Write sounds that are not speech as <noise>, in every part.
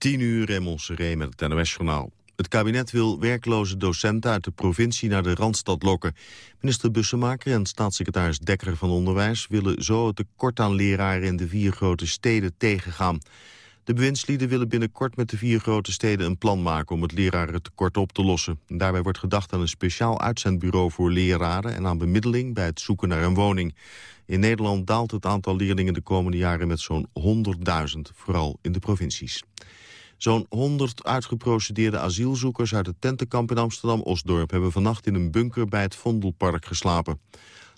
10 uur in Montserrat met het NOS-journaal. Het kabinet wil werkloze docenten uit de provincie naar de Randstad lokken. Minister Bussemaker en staatssecretaris Dekker van Onderwijs... willen zo het tekort aan leraren in de vier grote steden tegengaan. De bewindslieden willen binnenkort met de vier grote steden een plan maken... om het lerarentekort op te lossen. Daarbij wordt gedacht aan een speciaal uitzendbureau voor leraren... en aan bemiddeling bij het zoeken naar een woning. In Nederland daalt het aantal leerlingen de komende jaren met zo'n 100.000, vooral in de provincies. Zo'n 100 uitgeprocedeerde asielzoekers uit het tentenkamp in Amsterdam-Osdorp... hebben vannacht in een bunker bij het Vondelpark geslapen.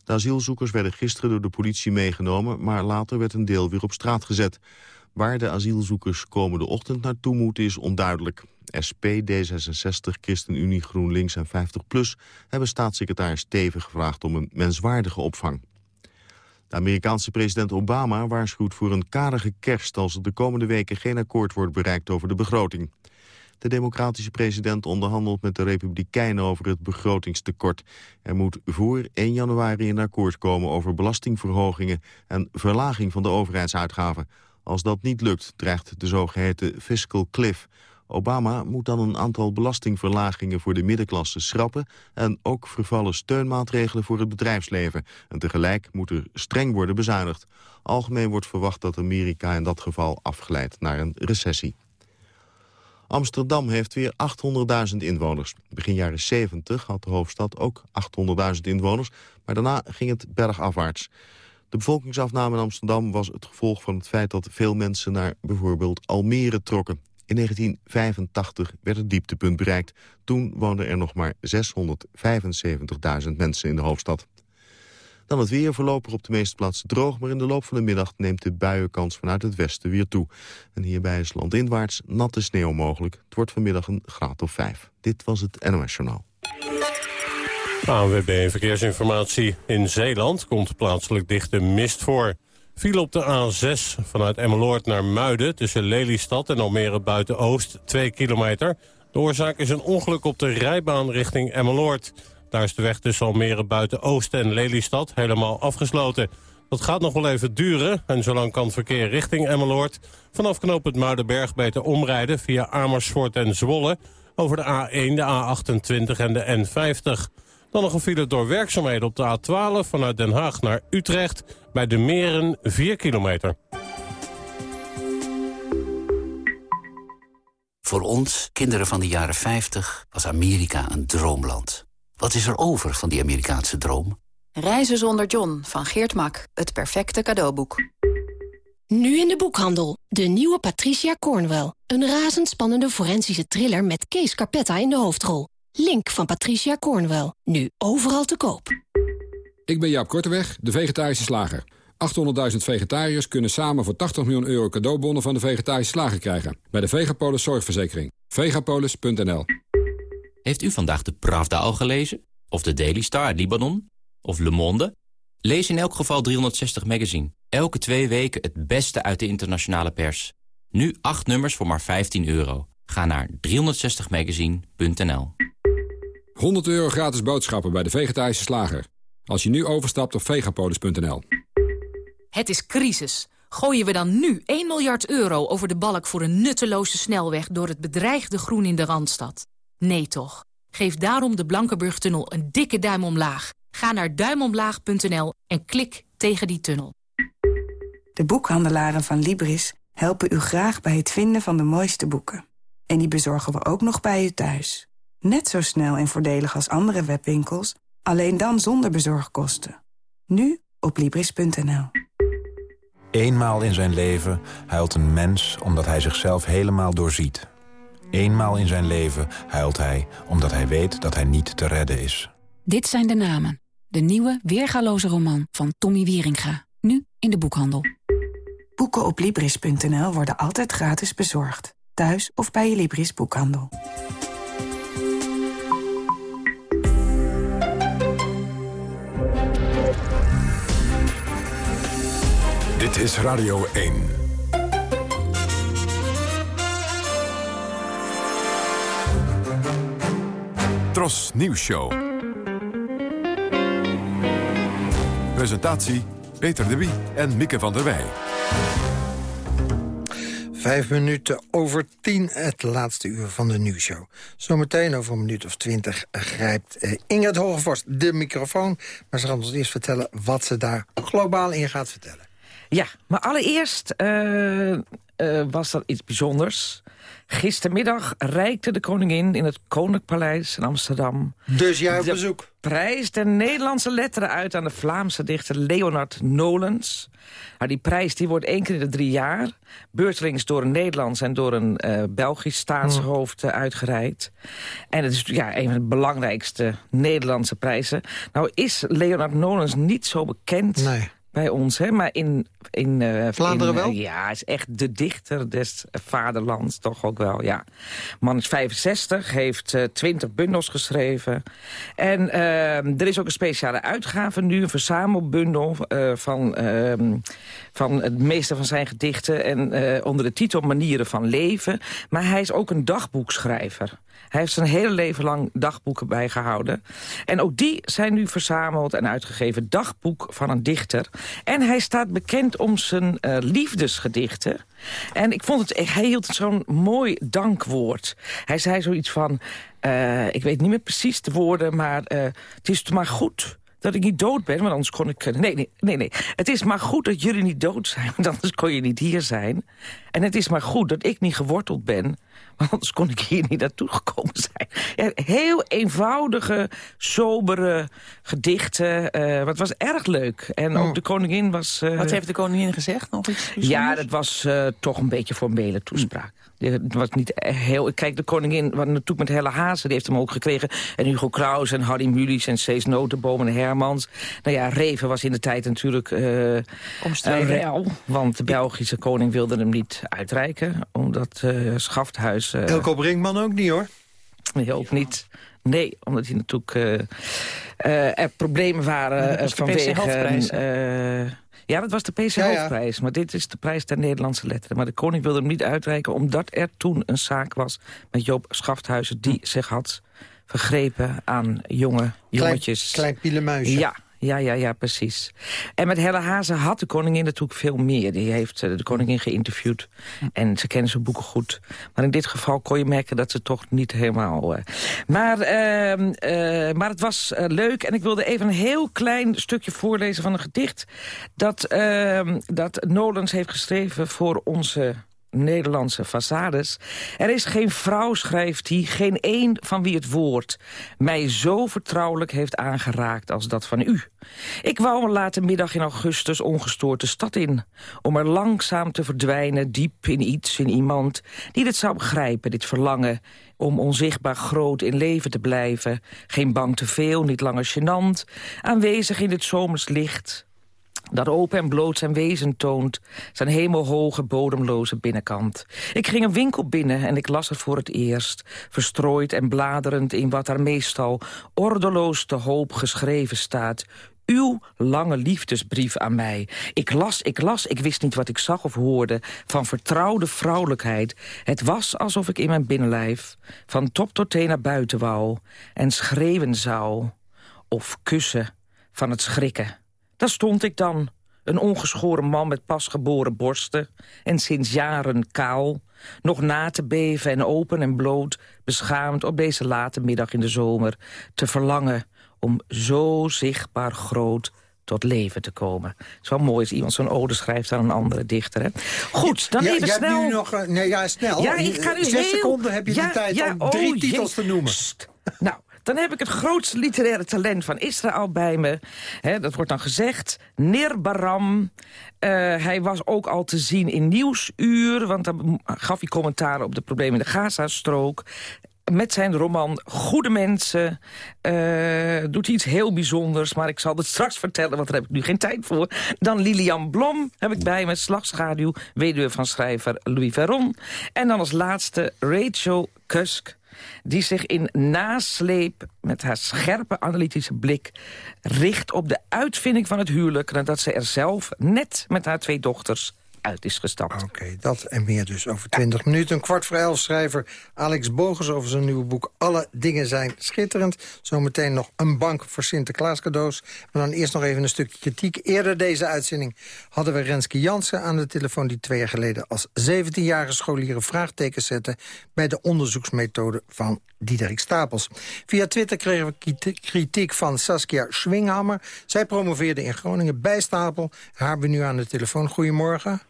De asielzoekers werden gisteren door de politie meegenomen... maar later werd een deel weer op straat gezet. Waar de asielzoekers komende ochtend naartoe moeten is onduidelijk. SP, D66, ChristenUnie, GroenLinks en 50PLUS... hebben staatssecretaris Teven gevraagd om een menswaardige opvang. De Amerikaanse president Obama waarschuwt voor een karige kerst... als er de komende weken geen akkoord wordt bereikt over de begroting. De democratische president onderhandelt met de republikeinen over het begrotingstekort. Er moet voor 1 januari een akkoord komen over belastingverhogingen... en verlaging van de overheidsuitgaven. Als dat niet lukt, dreigt de zogeheten fiscal cliff... Obama moet dan een aantal belastingverlagingen voor de middenklasse schrappen... en ook vervallen steunmaatregelen voor het bedrijfsleven. En tegelijk moet er streng worden bezuinigd. Algemeen wordt verwacht dat Amerika in dat geval afgeleid naar een recessie. Amsterdam heeft weer 800.000 inwoners. Begin jaren 70 had de hoofdstad ook 800.000 inwoners... maar daarna ging het bergafwaarts. De bevolkingsafname in Amsterdam was het gevolg van het feit dat veel mensen naar bijvoorbeeld Almere trokken. In 1985 werd het dieptepunt bereikt. Toen woonden er nog maar 675.000 mensen in de hoofdstad. Dan het weer voorlopig op de meeste plaatsen droog... maar in de loop van de middag neemt de buienkans vanuit het westen weer toe. En hierbij is landinwaarts natte sneeuw mogelijk. Het wordt vanmiddag een graad of 5. Dit was het NOS Journaal. ANWB Verkeersinformatie. In Zeeland komt plaatselijk dichte mist voor. Viel op de A6 vanuit Emmeloord naar Muiden... tussen Lelystad en Almere Buiten-Oost, 2 kilometer. De oorzaak is een ongeluk op de rijbaan richting Emmeloord. Daar is de weg tussen Almere Buiten-Oost en Lelystad helemaal afgesloten. Dat gaat nog wel even duren en zolang kan verkeer richting Emmeloord... vanaf knooppunt Muidenberg beter omrijden via Amersfoort en Zwolle... over de A1, de A28 en de N50... Dan nog een file door werkzaamheden op de A12 vanuit Den Haag naar Utrecht... bij de Meren 4 kilometer. Voor ons, kinderen van de jaren 50, was Amerika een droomland. Wat is er over van die Amerikaanse droom? Reizen zonder John van Geert Mak. Het perfecte cadeauboek. Nu in de boekhandel. De nieuwe Patricia Cornwell. Een razendspannende forensische thriller met Kees Carpetta in de hoofdrol. Link van Patricia Cornwell. Nu overal te koop. Ik ben Jaap Korteweg, de vegetarische slager. 800.000 vegetariërs kunnen samen voor 80 miljoen euro cadeaubonnen van de vegetarische slager krijgen. Bij de Vegapolis Zorgverzekering. Vegapolis.nl Heeft u vandaag de Pravda al gelezen? Of de Daily Star uit Libanon? Of Le Monde? Lees in elk geval 360 Magazine. Elke twee weken het beste uit de internationale pers. Nu acht nummers voor maar 15 euro. Ga naar 360magazine.nl 100 euro gratis boodschappen bij de vegetarische slager. Als je nu overstapt op vegapolis.nl. Het is crisis. Gooien we dan nu 1 miljard euro over de balk voor een nutteloze snelweg... door het bedreigde groen in de Randstad? Nee toch. Geef daarom de Blankenburg-tunnel een dikke duim omlaag. Ga naar duimomlaag.nl en klik tegen die tunnel. De boekhandelaren van Libris helpen u graag bij het vinden van de mooiste boeken. En die bezorgen we ook nog bij u thuis. Net zo snel en voordelig als andere webwinkels, alleen dan zonder bezorgkosten. Nu op Libris.nl. Eenmaal in zijn leven huilt een mens omdat hij zichzelf helemaal doorziet. Eenmaal in zijn leven huilt hij omdat hij weet dat hij niet te redden is. Dit zijn de namen. De nieuwe, weergaloze roman van Tommy Wieringa. Nu in de boekhandel. Boeken op Libris.nl worden altijd gratis bezorgd. Thuis of bij je Libris boekhandel. Dit is Radio 1. Tros Nieuws Show. Presentatie Peter de Wie en Mieke van der Wij. Vijf minuten over tien, het laatste uur van de nieuwsshow. Zometeen over een minuut of twintig grijpt uh, Ingrid Hogevorst de microfoon. Maar ze gaat ons eerst vertellen wat ze daar globaal in gaat vertellen. Ja, maar allereerst uh, uh, was er iets bijzonders. Gistermiddag reikte de koningin in het Koninklijk Paleis in Amsterdam... Dus jij op bezoek? prijs der Nederlandse letteren uit aan de Vlaamse dichter Leonard Nolens. Nou, die prijs die wordt één keer in de drie jaar... beurtelings door een Nederlands en door een uh, Belgisch staatshoofd uh, uitgereikt. En het is ja, een van de belangrijkste Nederlandse prijzen. Nou is Leonard Nolens niet zo bekend... Nee bij ons. Hè? Maar in, in uh, Vlaanderen in, wel? ja, hij is echt de dichter des vaderlands, toch ook wel, ja. Man is 65, heeft uh, 20 bundels geschreven. En uh, er is ook een speciale uitgave nu, een verzamelbundel... Van, ehm, van het meeste van zijn gedichten... en onder de titel Manieren van Leven. Maar hij is ook een dagboekschrijver. Hij heeft zijn hele leven lang dagboeken bijgehouden. En ook die zijn nu verzameld en uitgegeven. Dagboek van een dichter. En hij staat bekend om zijn uh, liefdesgedichten. En ik vond het, hij hield zo'n mooi dankwoord. Hij zei zoiets van, uh, ik weet niet meer precies de woorden... maar het is maar goed dat ik niet dood ben, want anders kon ik... Nee, nee, nee, nee. Het is maar goed dat jullie niet dood zijn, <laughs> want anders kon je niet hier zijn. En het is maar goed dat ik niet geworteld ben... want anders kon ik hier niet naartoe gekomen zijn. Ja, heel eenvoudige, sobere gedichten. Uh, het was erg leuk. En ook de koningin was... Uh, Wat heeft de koningin gezegd? Nog iets ja, dat was uh, toch een beetje formele toespraak. Het was niet heel... Kijk, de koningin, wat natuurlijk met Helle Hazen, die heeft hem ook gekregen. En Hugo Claus en Harry Mulisch en Cees Notenboom en Hermans. Nou ja, Reven was in de tijd natuurlijk uh, Omstreden. Rel, want de Belgische koning wilde hem niet uitreiken. Omdat uh, Schafthuis... Uh, Elko Brinkman ook niet, hoor. Nee, ook niet. Nee, omdat hij natuurlijk uh, uh, er problemen waren uh, vanwege... Ja, dat was de PC ja, Hoofdprijs. Ja. Maar dit is de prijs der Nederlandse letteren. Maar de koning wilde hem niet uitreiken... omdat er toen een zaak was met Joop Schafthuizen... die hm. zich had vergrepen aan jonge jongetjes. Klein, klein pielenmuisje. Ja, ja, ja, ja, precies. En met Helle Hazen had de koningin natuurlijk veel meer. Die heeft de koningin geïnterviewd. En ze kennen zijn boeken goed. Maar in dit geval kon je merken dat ze toch niet helemaal... Uh... Maar, uh, uh, maar het was leuk. En ik wilde even een heel klein stukje voorlezen van een gedicht... dat, ehm, dat Nolens heeft geschreven voor onze Nederlandse façades. Er is geen vrouw, schrijft hij, geen één van wie het woord... mij zo vertrouwelijk heeft aangeraakt als dat van u. Ik wou een late middag in augustus ongestoord de stad in... om er langzaam te verdwijnen, diep in iets, in iemand... die dit zou begrijpen, dit verlangen... om onzichtbaar groot in leven te blijven. Geen bang te veel, niet langer gênant. Aanwezig in dit zomers licht dat open en bloot zijn wezen toont, zijn hemelhoge bodemloze binnenkant. Ik ging een winkel binnen en ik las er voor het eerst, verstrooid en bladerend in wat er meestal ordeloos te hoop geschreven staat, uw lange liefdesbrief aan mij. Ik las, ik las, ik wist niet wat ik zag of hoorde... van vertrouwde vrouwelijkheid. Het was alsof ik in mijn binnenlijf... van top tot teen naar buiten wou... en schreeuwen zou. Of kussen van het schrikken. Daar stond ik dan, een ongeschoren man met pasgeboren borsten... en sinds jaren kaal, nog na te beven en open en bloot... beschaamd op deze late middag in de zomer... te verlangen om zo zichtbaar groot tot leven te komen. Het is wel mooi als iemand zo'n ode schrijft aan een andere dichter. Hè? Goed, dan ja, even jij snel... Nu nog, nee, ja, snel. Ja, ik ga nu Zes heel... seconden heb je ja, de tijd ja, om drie oh, titels jee. te noemen. Nou, dan heb ik het grootste literaire talent van Israël bij me. Dat wordt dan gezegd. Nir Baram. Uh, hij was ook al te zien in Nieuwsuur. Want dan gaf hij commentaar op de problemen in de Gazastrook met zijn roman Goede Mensen uh, doet iets heel bijzonders. Maar ik zal het straks vertellen, want daar heb ik nu geen tijd voor. Dan Lilian Blom heb ik bij me, Slagschaduw, weduwe van schrijver Louis Veron. En dan als laatste Rachel Kusk die zich in nasleep met haar scherpe analytische blik... richt op de uitvinding van het huwelijk... nadat ze er zelf net met haar twee dochters uit is gestapt. Oké, dat en meer dus over 20 minuten. Een kwart voor elf schrijver Alex Bogus over zijn nieuwe boek... Alle dingen zijn schitterend. Zometeen nog een bank voor Sinterklaas cadeaus. Maar dan eerst nog even een stukje kritiek. Eerder deze uitzending hadden we Renske Jansen aan de telefoon... die twee jaar geleden als 17-jarige scholieren vraagtekens zette... bij de onderzoeksmethode van Diederik Stapels. Via Twitter kregen we kritiek van Saskia Schwinghammer. Zij promoveerde in Groningen bij Stapel. Haar hebben we nu aan de telefoon. Goedemorgen.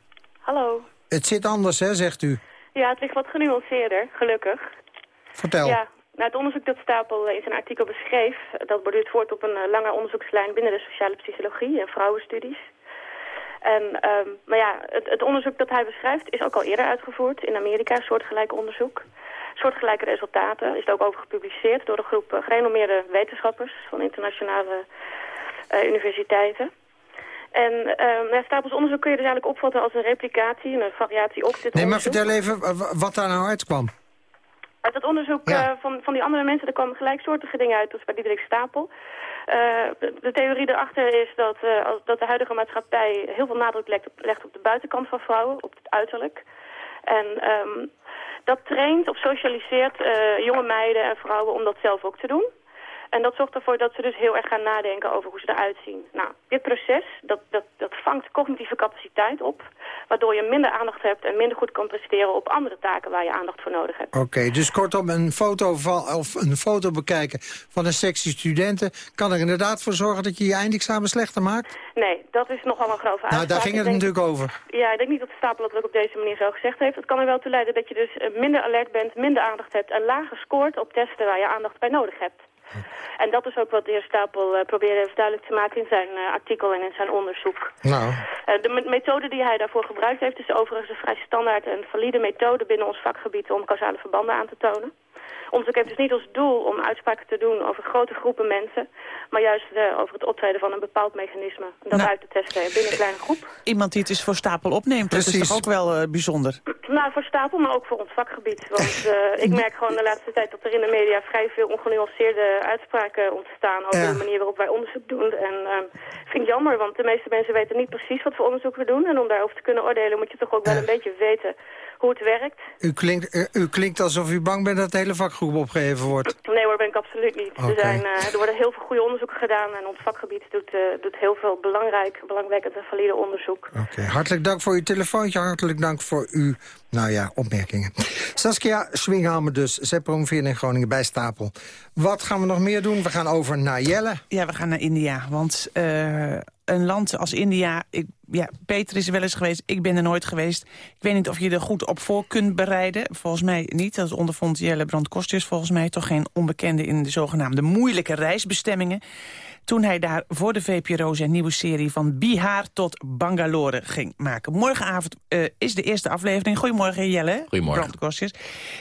Hallo. Het zit anders, hè, zegt u. Ja, het ligt wat genuanceerder, gelukkig. Vertel. Ja, nou, het onderzoek dat Stapel in zijn artikel beschreef... dat borduurt voort op een uh, lange onderzoekslijn binnen de sociale psychologie en vrouwenstudies. En, um, maar ja, het, het, onderzoek dat hij beschrijft is ook al eerder uitgevoerd in Amerika, soortgelijk onderzoek. Soortgelijke resultaten is het ook over gepubliceerd door een groep uh, gerenommeerde wetenschappers van internationale uh, universiteiten. En uh, Stapels onderzoek kun je dus eigenlijk opvatten als een replicatie, een variatie op dit Nee, maar onderzoek. vertel even wat daar nou uitkwam. Uit het onderzoek ja. uh, van, van die andere mensen, er kwamen gelijksoortige dingen uit als bij Diederik Stapel. Uh, de, de, theorie erachter is dat, uh, als, dat de huidige maatschappij heel veel nadruk legt, legt op de buitenkant van vrouwen, op het uiterlijk. En um, dat traint of socialiseert jonge meiden en vrouwen om dat zelf ook te doen. En dat zorgt ervoor dat ze dus heel erg gaan nadenken over hoe ze eruit zien. Nou, dit proces, dat, dat, dat vangt cognitieve capaciteit op... waardoor je minder aandacht hebt en minder goed kan presteren op andere taken waar je aandacht voor nodig hebt. Oké, okay, dus kortom, een foto, van, of een foto bekijken van een sexy studenten... kan er inderdaad voor zorgen dat je je eindexamen slechter maakt? Nee, dat is nogal een grove uitspraak. Nou, daar ging het denk, natuurlijk over. Ja, ik denk niet dat de stapel dat ook op deze manier zo gezegd heeft. Het kan er wel toe leiden dat je dus minder alert bent, minder aandacht hebt... en lager scoort op testen waar je aandacht bij nodig hebt. En dat is ook wat de heer Stapel uh, probeerde even duidelijk te maken in zijn uh, artikel en in zijn onderzoek. Nou. Uh, de methode die hij daarvoor gebruikt heeft is overigens een vrij standaard en valide methode binnen ons vakgebied om causale verbanden aan te tonen. Onderzoek heeft dus niet als doel om uitspraken te doen over grote groepen mensen, maar juist uh, over het optreden van een bepaald mechanisme. Dat nou, uit te testen binnen een kleine groep. Iemand die het dus voor Stapel opneemt, Precies. dat is toch ook wel uh, bijzonder? Nou, voor Stapel, maar ook voor ons vakgebied. Want uh, <laughs> ik merk gewoon de laatste tijd dat er in de media vrij veel ongenuanceerde uitspraken ontstaan over ja. de manier waarop wij onderzoek doen. En vind ik jammer, want de meeste mensen weten niet precies wat voor onderzoek we doen. En om daarover te kunnen oordelen moet je toch ook wel een beetje weten het werkt. U klinkt, u klinkt alsof u bang bent dat de hele vakgroep opgeheven wordt. Nee hoor, ben ik absoluut niet. Okay. Er, zijn, uh, er worden heel veel goede onderzoeken gedaan en ons vakgebied doet, uh, doet heel veel belangrijk, belangwekkend en valide onderzoek. Oké, okay. hartelijk dank voor uw telefoontje, hartelijk dank voor uw, nou ja, opmerkingen. Saskia Swinghamer dus, zij promoveerde in Groningen bij Stapel. Wat gaan we nog meer doen? We gaan over naar Jelle. Ja, we gaan naar India, want uh, een land als India... Ik, ja, Peter is er wel eens geweest, ik ben er nooit geweest. Ik weet niet of je er goed op voor kunt bereiden. Volgens mij niet, dat ondervond Jelle Brandkostjes volgens mij... toch geen onbekende in de zogenaamde moeilijke reisbestemmingen toen hij daar voor de VPRO zijn nieuwe serie van Bihar tot Bangalore ging maken. Morgenavond uh, is de eerste aflevering. Goedemorgen Jelle. Goedemorgen. Brandkostjes.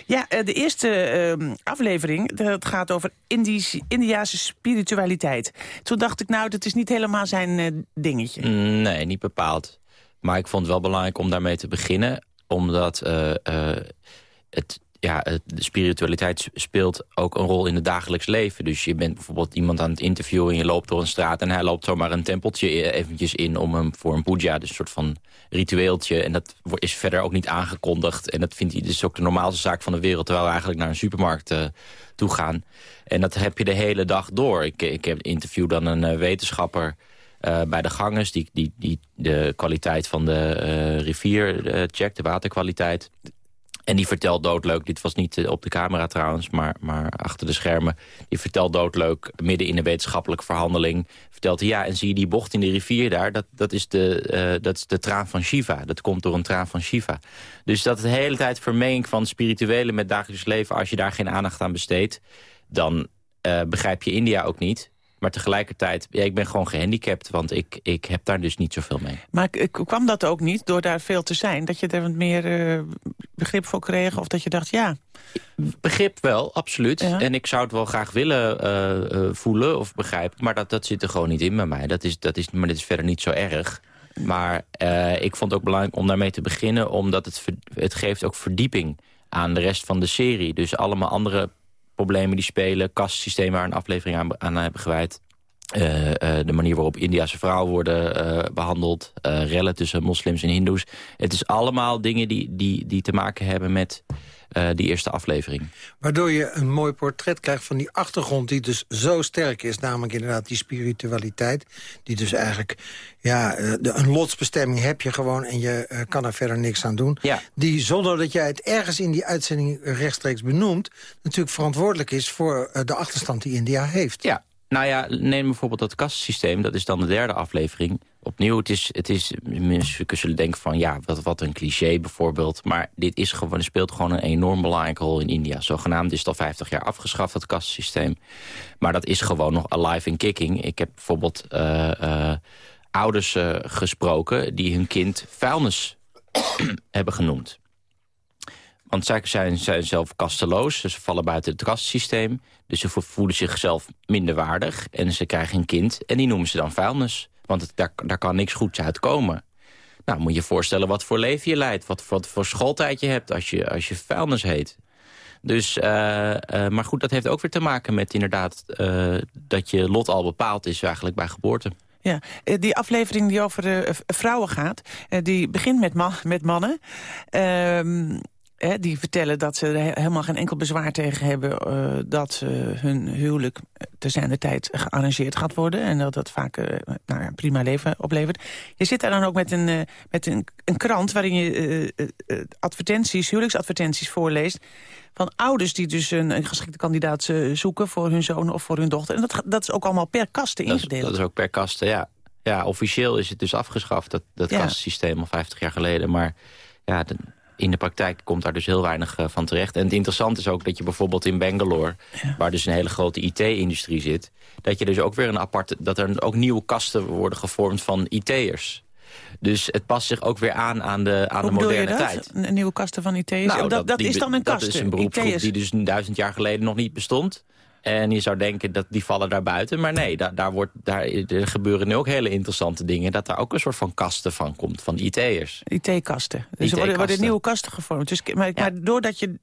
Ja, uh, de eerste uh, aflevering, dat gaat over Indisch, Indiase spiritualiteit. Toen dacht ik, nou, dat is niet helemaal zijn dingetje. Mm, nee, niet bepaald. Maar ik vond het wel belangrijk om daarmee te beginnen. Omdat het ja, de spiritualiteit speelt ook een rol in het dagelijks leven. Dus je bent bijvoorbeeld iemand aan het interviewen... en je loopt door een straat en hij loopt zomaar een tempeltje eventjes in... om hem voor een puja, dus een soort van ritueeltje. En dat is verder ook niet aangekondigd. En dat vindt hij dus ook de normaalste zaak van de wereld... terwijl we eigenlijk naar een supermarkt uh, toe gaan. En dat heb je de hele dag door. Ik, ik interview dan een uh, wetenschapper... Bij de gangers, die, die, die de kwaliteit van de rivier checkt, de waterkwaliteit. En die vertelt doodleuk, dit was niet op de camera trouwens, maar, maar achter de schermen. Die vertelt doodleuk, midden in een wetenschappelijke verhandeling, vertelt hij, ja, en zie je die bocht in de rivier daar, dat, dat, is de, uh, dat is de traan van Shiva. Dat komt door een traan van Shiva. Dus dat de hele tijd vermenging van spirituele met dagelijks leven, als je daar geen aandacht aan besteedt, dan uh, begrijp je India ook niet. Maar tegelijkertijd, ja, ik ben gewoon gehandicapt, want ik, ik heb daar dus niet zoveel mee. Maar kwam dat ook niet door daar veel te zijn? Dat je er wat meer uh, begrip voor kreeg? Of dat je dacht, ja... Begrip wel, absoluut. Ja. En ik zou het wel graag willen uh, uh, voelen of begrijpen. Maar dat, dat zit er gewoon niet in bij mij. Dat is, dat is, maar dit is verder niet zo erg. Maar uh, ik vond het ook belangrijk om daarmee te beginnen... omdat het, het geeft ook verdieping aan de rest van de serie. Dus allemaal andere problemen die spelen, kastsystemen waar een aflevering aan, aan hebben gewijd. de manier waarop Indiase vrouwen worden behandeld. rellen tussen moslims en hindoes. Het is allemaal dingen die, die, die te maken hebben met uh, die eerste aflevering. Waardoor je een mooi portret krijgt van die achtergrond die dus zo sterk is. Namelijk inderdaad die spiritualiteit. Die dus eigenlijk, ja, de, een lotsbestemming heb je gewoon en je uh, kan er verder niks aan doen. Ja. Die zonder dat jij het ergens in die uitzending rechtstreeks benoemt... natuurlijk verantwoordelijk is voor de achterstand die India heeft. Ja, nou ja, neem bijvoorbeeld dat kastensysteem. Dat is dan de derde aflevering. Opnieuw, het is, het is, mensen zullen denken van... ja, wat, wat een cliché bijvoorbeeld. Maar dit is gewoon, speelt gewoon een enorm belangrijke rol in India. Zogenaamd is het al 50 jaar afgeschaft, dat kastensysteem. Maar dat is gewoon nog alive and kicking. Ik heb bijvoorbeeld uh, uh, ouders uh, gesproken... die hun kind vuilnis <coughs> hebben genoemd. Want zij zijn, zijn zelf kasteloos, dus ze vallen buiten het kastensysteem. Dus ze voelen zichzelf minder waardig en ze krijgen een kind... en die noemen ze dan vuilnis, want het, daar, daar kan niks goeds uitkomen. Nou, moet je je voorstellen wat voor leven je leidt... wat, voor schooltijd je hebt als je, als je vuilnis heet. Dus, uh, uh, maar goed, dat heeft ook weer te maken met inderdaad... Uh, dat je lot al bepaald is eigenlijk bij geboorte. Ja, die aflevering die over vrouwen gaat, die begint met, met mannen. Die vertellen dat ze er helemaal geen enkel bezwaar tegen hebben... Uh, dat hun huwelijk te zijn de tijd gearrangeerd gaat worden... en dat dat vaak uh, nou ja, prima leven oplevert. Je zit daar dan ook met een, met een, een, krant waarin je advertenties, huwelijksadvertenties voorleest... van ouders die dus een, een geschikte kandidaat zoeken voor hun zoon of voor hun dochter. En dat, dat is ook allemaal per kasten ingedeeld. Dat is, dat is ook per kasten, ja. Ja, officieel is het dus afgeschaft, dat, dat ja. kastensysteem al 50 jaar geleden. Maar ja, de, in de praktijk komt daar dus heel weinig uh, van terecht. En het interessante is ook dat je bijvoorbeeld in Bangalore... Ja. waar dus een hele grote IT-industrie zit... dat je dus ook weer een aparte... dat er ook nieuwe kasten worden gevormd van IT'ers. Dus het past zich ook weer aan aan de, aan de moderne tijd. Een nieuwe kasten van IT'ers? Nou, dat, dat, dat is dan een kast. Dat is een beroepsgroep die dus duizend jaar geleden nog niet bestond. En je zou denken dat die vallen daar buiten. Maar nee, daar, daar, wordt, daar er gebeuren nu ook hele interessante dingen. Dat daar ook een soort van kasten van komt, van IT'ers. IT-kasten. Dus IT er worden, nieuwe kasten gevormd. Dus, maar, ja. maar, doordat je,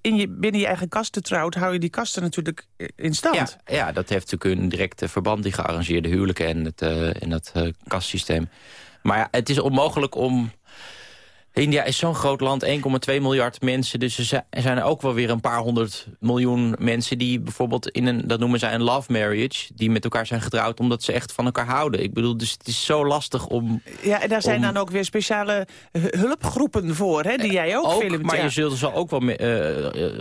in je binnen je eigen kasten trouwt... hou je die kasten natuurlijk in stand. Ja, ja dat heeft natuurlijk een directe verband, die gearrangeerde huwelijken... en, het, uh, en dat uh, kastsysteem. Maar ja, het is onmogelijk om India is zo'n groot land, 1,2 miljard mensen. Dus er zijn ook wel weer een paar honderd miljoen mensen... die bijvoorbeeld in een, dat noemen zij een love marriage... die met elkaar zijn getrouwd omdat ze echt van elkaar houden. Ik bedoel, dus het is zo lastig om... Ja, en daar zijn om, dan ook weer speciale hulpgroepen voor, hè, die jij ook, ook filmt. Maar ja. je zult zo ook wel uh,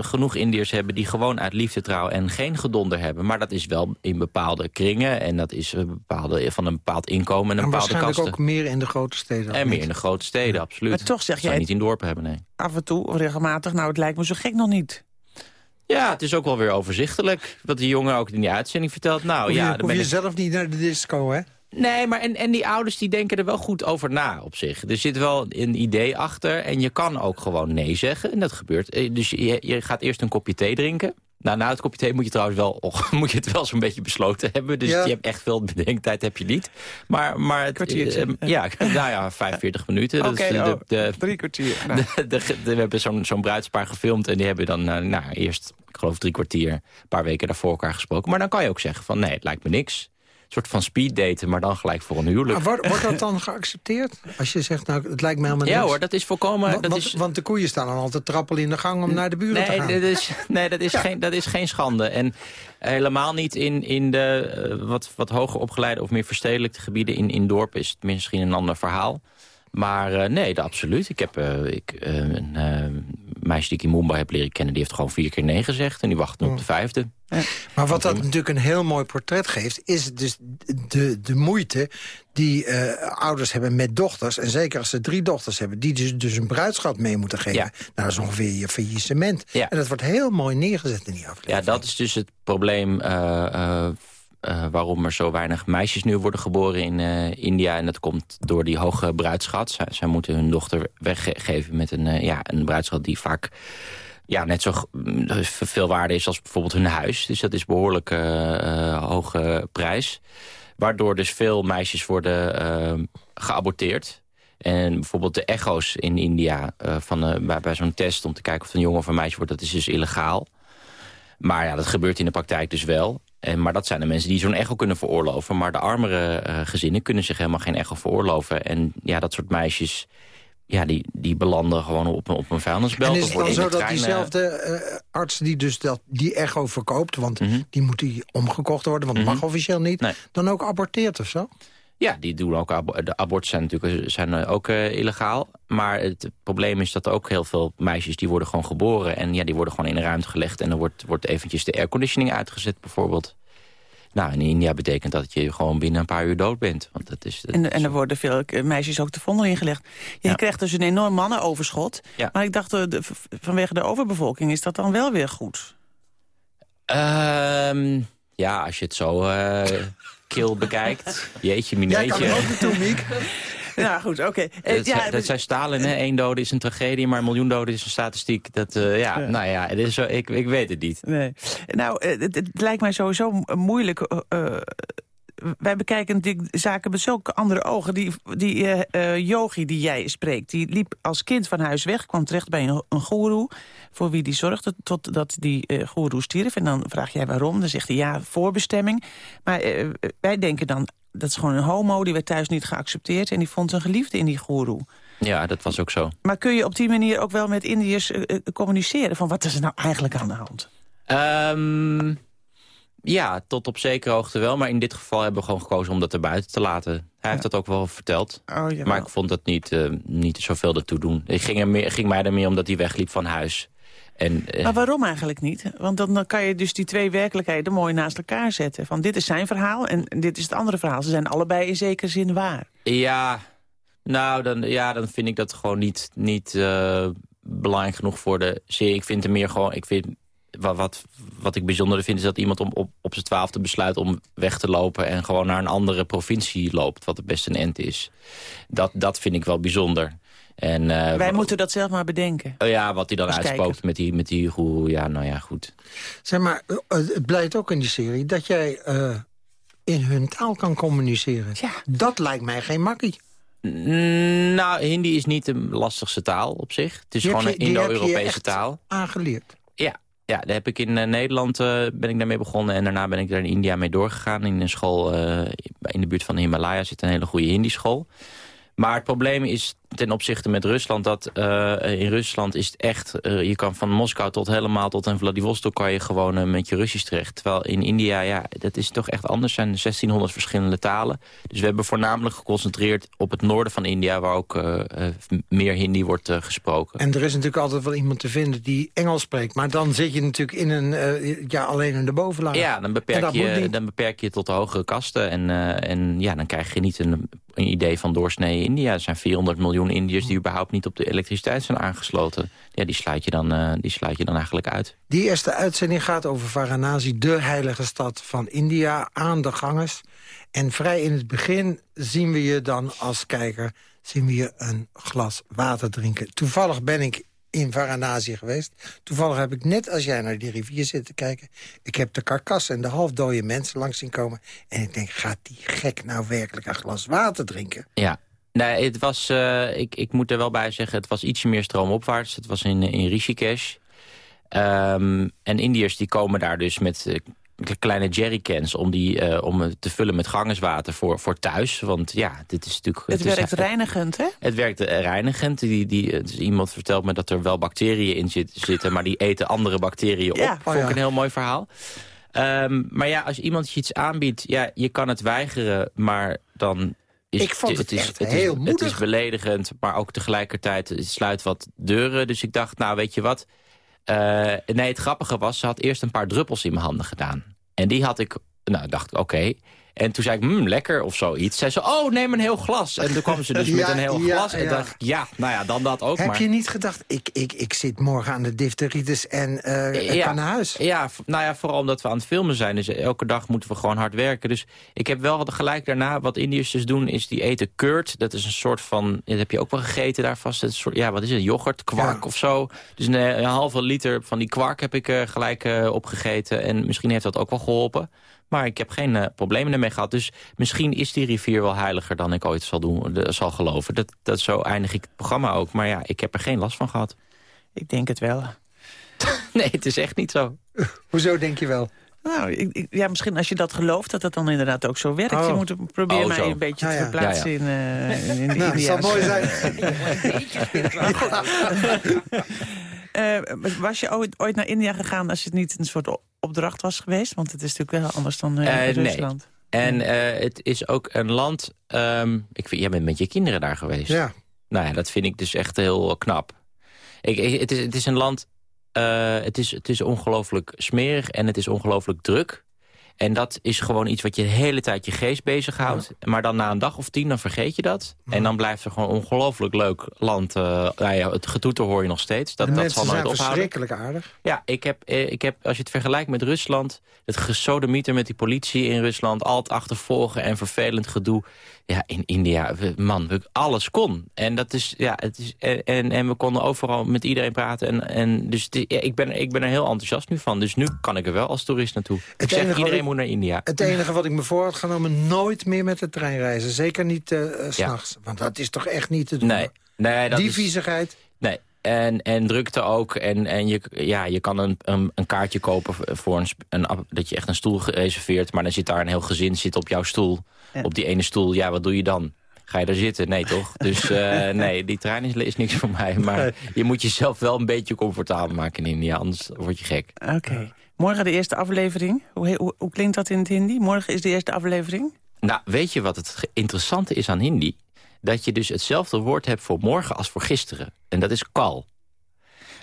genoeg Indiërs hebben... die gewoon uit liefde trouwen en geen gedonder hebben. Maar dat is wel in bepaalde kringen... en dat is een bepaalde, van een bepaald inkomen en een en bepaalde waarschijnlijk kasten. ook meer in de grote steden. En meer in de grote steden, absoluut. Maar toch zeg Zou jij niet in dorpen hebben, nee. af en toe, regelmatig, nou het lijkt me zo gek nog niet. Ja, het is ook wel weer overzichtelijk. Wat die jongen ook in die uitzending vertelt. Nou, Hoef je, ja, hoef dan ben je ik- zelf niet naar de disco, hè? Nee, maar en, en die ouders die denken er wel goed over na op zich. Er zit wel een idee achter en je kan ook gewoon nee zeggen. En dat gebeurt. Eh, Dus je, je gaat eerst een kopje thee drinken. Nou, na het kopje thee moet je trouwens wel, <laughs> moet je het wel zo'n beetje besloten hebben. Dus Ja. je hebt echt veel bedenktijd heb je niet. Maar, maar het, Kwartiertje. eh, ja, <laughs> nou ja, 45 minuten. Oké, de- oh, drie kwartier. Nou. <laughs> de, de- de- we hebben zo'n zo'n bruidspaar gefilmd en die hebben dan eh, nou, eerst, ik geloof drie kwartier, een paar weken daarvoor elkaar gesproken. Maar dan kan je ook zeggen van nee, het lijkt me niks. Een soort van speeddaten, maar dan gelijk voor een huwelijk. Maar wordt, wordt dat dan geaccepteerd? Als je zegt, nou, het lijkt me helemaal Ja niks. hoor, dat is volkomen... Want, dat want, is, want de koeien staan dan altijd trappelen in de gang om naar de buren te gaan. dat is, <laughs> nee, dat is, geen, dat is geen schande. En helemaal niet in, in de eh, wat, wat hoger opgeleide of meer verstedelijkte gebieden. In, in dorpen is het misschien een ander verhaal. Maar eh, nee, dat, absoluut. Ik heb eh, ik, eh, een eh, meisje die ik in Mumbai heb leren kennen... die heeft gewoon vier keer nee gezegd en die wacht nu op de vijfde. Maar wat dat natuurlijk een heel mooi portret geeft... is dus de, de moeite die eh, ouders hebben met dochters. En zeker als ze drie dochters hebben... die dus, dus een bruidschat mee moeten geven. Nou, dat is ongeveer je faillissement. Ja. En dat wordt heel mooi neergezet in die aflevering. Ja, dat is dus het probleem eh, eh, eh, waarom er zo weinig meisjes nu worden geboren in eh, India. En dat komt door die hoge bruidschat. Zij, moeten hun dochter weggeven met een, eh, ja, een bruidschat die vaak ja, net zo mm, veel waarde is als bijvoorbeeld hun huis. Dus dat is behoorlijk eh, eh, hoge prijs. Waardoor dus veel meisjes worden geaborteerd. En bijvoorbeeld de echo's in India van, bij, bij zo'n test om te kijken of het een jongen of een meisje wordt, dat is dus illegaal. Maar ja, dat gebeurt in de praktijk dus wel. En, maar dat zijn de mensen die zo'n echo kunnen veroorloven. Maar de armere eh, gezinnen kunnen zich helemaal geen echo veroorloven. En ja, dat soort meisjes ja, die, die belanden gewoon op, een, op een vuilnisbelt. En is het dan zo dat diezelfde uh, arts die dus dat, die echo verkoopt... want mm die moet die omgekocht worden, want mm mag officieel niet... dan ook aborteert of zo? Ja, die doen ook de abortus zijn natuurlijk zijn ook uh, illegaal. Maar het probleem is dat er ook heel veel meisjes die worden gewoon geboren. En ja, die worden gewoon in een ruimte gelegd. En dan wordt, wordt eventjes de airconditioning uitgezet bijvoorbeeld. Nou, in India betekent dat je gewoon binnen een paar uur dood bent. Want dat is, en, en er worden veel meisjes ook de vondel ingelegd. Je ja. krijgt dus een enorm mannenoverschot. Ja. Maar ik dacht, vanwege de overbevolking is dat dan wel weer goed? Um, ja, als je het zo uh, <laughs> kil bekijkt. <laughs> Jeetje, mineetje. Jij kan ook Miek. Ja, <laughs> goed, oké. Okay. Uh, ja, dat zijn Stalin, hè? Eén dode is een tragedie, maar een miljoen doden is een statistiek. Dat, uh, ja, ja, nou ja, het is zo, ik, ik weet het niet. Nee. Nou, het, het, lijkt mij sowieso moeilijk... Uh, wij bekijken natuurlijk zaken met zulke andere ogen. Die, die uh, yogi die jij spreekt, die liep als kind van huis weg... kwam terecht bij een, een goeroe voor wie die zorgde totdat die uh, goeroe stierf. En dan vraag jij waarom, dan zegt hij ja, voorbestemming. Maar wij denken dan, dat is gewoon een homo, die werd thuis niet geaccepteerd... en die vond een geliefde in die goeroe. Ja, dat was ook zo. Maar kun je op die manier ook wel met Indiërs communiceren... van wat is er nou eigenlijk aan de hand? Um... Ja, tot op zekere hoogte wel. Maar in dit geval hebben we gewoon gekozen om dat er buiten te laten. Hij heeft dat ook wel verteld. Oh, maar ik vond dat niet, uh, niet zoveel ertoe doen. Het ging, er meer, ging mij er meer om dat hij wegliep van huis. En, uh, maar waarom eigenlijk niet? Want dan, dan kan je dus die twee werkelijkheden mooi naast elkaar zetten. Van dit is zijn verhaal en dit is het andere verhaal. Ze zijn allebei in zekere zin waar. Ja, nou, dan, ja, dan vind ik dat gewoon niet, niet uh, belangrijk genoeg voor de serie. Ik vind het meer gewoon... Ik vind wat, wat, wat ik bijzonder vind is dat iemand om, op, op zijn twaalfde besluit om weg te lopen... en gewoon naar een andere provincie loopt, wat het best een end is. Dat, dat vind ik wel bijzonder. En, uh, Wij moeten dat zelf maar bedenken. Uh, ja, wat hij dan uitspookt met die, met die goeroe, ja, nou ja, goed. Zeg maar, uh, het blijkt ook in die serie dat jij in hun taal kan communiceren. Ja. Dat lijkt mij geen makkie. Nou, Hindi is niet de lastigste taal op zich. Het is die gewoon een Indo-Europese taal. aangeleerd? Ja, ja, daar heb ik in uh, Nederland uh, ben ik daarmee begonnen. En daarna ben ik daar in India mee doorgegaan. In een school uh, in de buurt van de Himalaya zit een hele goede Hindi-school. Maar het probleem is ten opzichte met Rusland... dat uh, in Rusland is het echt... Uh, je kan van Moskou tot helemaal tot en Vladivostok... kan je gewoon uh, met je Russisch terecht. Terwijl in India, ja, dat is toch echt anders. Er zijn 1600 verschillende talen. Dus we hebben voornamelijk geconcentreerd op het noorden van India... waar ook meer Hindi wordt gesproken. En er is natuurlijk altijd wel iemand te vinden die Engels spreekt. Maar dan zit je natuurlijk in een, ja, alleen in de bovenlaag. Ja, dan beperk, je, dan beperk je tot de hogere kasten. En, en ja, dan krijg je niet een, een idee van doorsnee India. Er zijn 400 miljoen Indiërs die überhaupt niet op de elektriciteit zijn aangesloten. Ja, die sluit je dan, uh, die sluit je dan eigenlijk uit. Die eerste uitzending gaat over Varanasi, de heilige stad van India, aan de gangers. En vrij in het begin zien we je dan als kijker zien we je een glas water drinken. Toevallig ben ik in Varanasi geweest. Toevallig heb ik net als jij naar die rivier zitten kijken... ik heb de karkassen en de halfdode mensen langs zien komen... en ik denk, gaat die gek nou werkelijk een glas water drinken? Ja, Nee, het was, uh, ik, ik moet er wel bij zeggen, het was ietsje meer stroomopwaarts. Het was in, in Rishikesh. Um, en Indiërs die komen daar dus met uh, kleine jerrycans om, die, uh, om te vullen met gangerswater voor, voor thuis. Want ja, dit is natuurlijk... Het, het werkt is, reinigend, hè? Het werkt reinigend. Die, die, dus iemand vertelt me dat er wel bacteriën in zit, zitten... maar die eten andere bacteriën op. Ja, Vond ik oh een heel mooi verhaal. Um, maar ja, als iemand je iets aanbiedt, ja, je kan het weigeren, maar dan is, ik vond het, het is, echt het heel is, moedig. Het is beledigend, maar ook tegelijkertijd sluit wat deuren. Dus ik dacht, nou weet je wat... Uh, nee, het grappige was, ze had eerst een paar druppels in mijn handen gedaan. En die had ik, nou dacht ik, oké. En toen zei ik, mmm, lekker of zoiets. Zei ze, oh, neem een heel glas. En toen kwam ze dus <laughs> Ja, met een heel ja, glas. En ja. dacht ik, ja, nou ja, dan dat ook Heb maar. je niet gedacht, ik, ik, ik zit morgen aan de difteritis en eh ik kan naar huis? Ja, nou ja, vooral omdat we aan het filmen zijn. Dus elke dag moeten we gewoon hard werken. Dus ik heb wel gelijk daarna, wat Indiërs dus doen, is die eten curd. Dat is een soort van, dat heb je ook wel gegeten daar vast. Een soort, ja, wat is het, yoghurt, kwark of zo. Dus een, een halve liter van die kwark heb ik eh, gelijk eh, opgegeten. En misschien heeft dat ook wel geholpen. Maar ik heb geen uh, problemen ermee gehad. Dus misschien is die rivier wel heiliger dan ik ooit zal, doen, de, zal geloven. Dat, dat zo eindig ik het programma ook. Maar ja, ik heb er geen last van gehad. Ik denk het wel. <laughs> nee, het is echt niet zo. Hoezo denk je wel? Nou, ik, ik, ja, misschien als je dat gelooft, dat dat dan inderdaad ook zo werkt. Oh. Je moet probeer Oh, mij een beetje Ja, te ja. verplaatsen Ja, in, eh in de Nou, het India's. zal mooi zijn. <laughs> <laughs> Eh, was je ooit, ooit naar India gegaan als het niet een soort opdracht was geweest? Want het is natuurlijk wel anders dan eh, Eh, nee. Rusland. En eh, het is ook een land... ehm, ik vind, jij bent met je kinderen daar geweest. Ja. Nou ja, dat vind ik dus echt heel knap. Ik, ik- het, is, het is een land... eh, het is, het is ongelooflijk smerig en het is ongelooflijk druk. En dat is gewoon iets wat je de hele tijd je geest bezighoudt. Maar dan na een dag of tien, dan vergeet je dat. En dan blijft er gewoon ongelooflijk leuk land. eh nou ja, het getoeter hoor je nog steeds. Dat, de dat zal nooit zijn ophouden. verschrikkelijk aardig. Ja, ik heb, eh, ik heb, als je het vergelijkt met Rusland... het gesodemieter met die politie in Rusland... altijd achtervolgen en vervelend gedoe. Ja, in India, we- man, we, alles kon. En, dat is, ja, het is, en, en, we konden overal met iedereen praten. En, en dus ja, ik, ben, ik ben er heel enthousiast nu van. Dus nu kan ik er wel als toerist naartoe. ik zeg, iedereen ik- moet naar India. Het enige wat ik me voor had genomen, nooit meer met de trein reizen. Zeker niet eh, eh, 's s'nachts. Want dat is toch echt niet te doen. Nee, nee dat Die is- viezigheid. Nee, en, en drukte ook. En, en je, ja, je kan een, een, een kaartje kopen voor een, dat je echt een stoel gereserveerd. Maar dan zit daar een heel gezin zit op jouw stoel. Ja. Op die ene stoel, ja, wat doe je dan? Ga je daar zitten? Nee, toch? <laughs> Dus eh, nee, die trein is, is niks voor mij. Maar je moet jezelf wel een beetje comfortabel maken in India. Anders word je gek. Oké. Morgen de eerste aflevering. Hoe, hoe, hoe klinkt dat in het Hindi? Morgen is de eerste aflevering. Nou, weet je wat het interessante is aan Hindi? Dat je dus hetzelfde woord hebt voor morgen als voor gisteren. En dat is kal.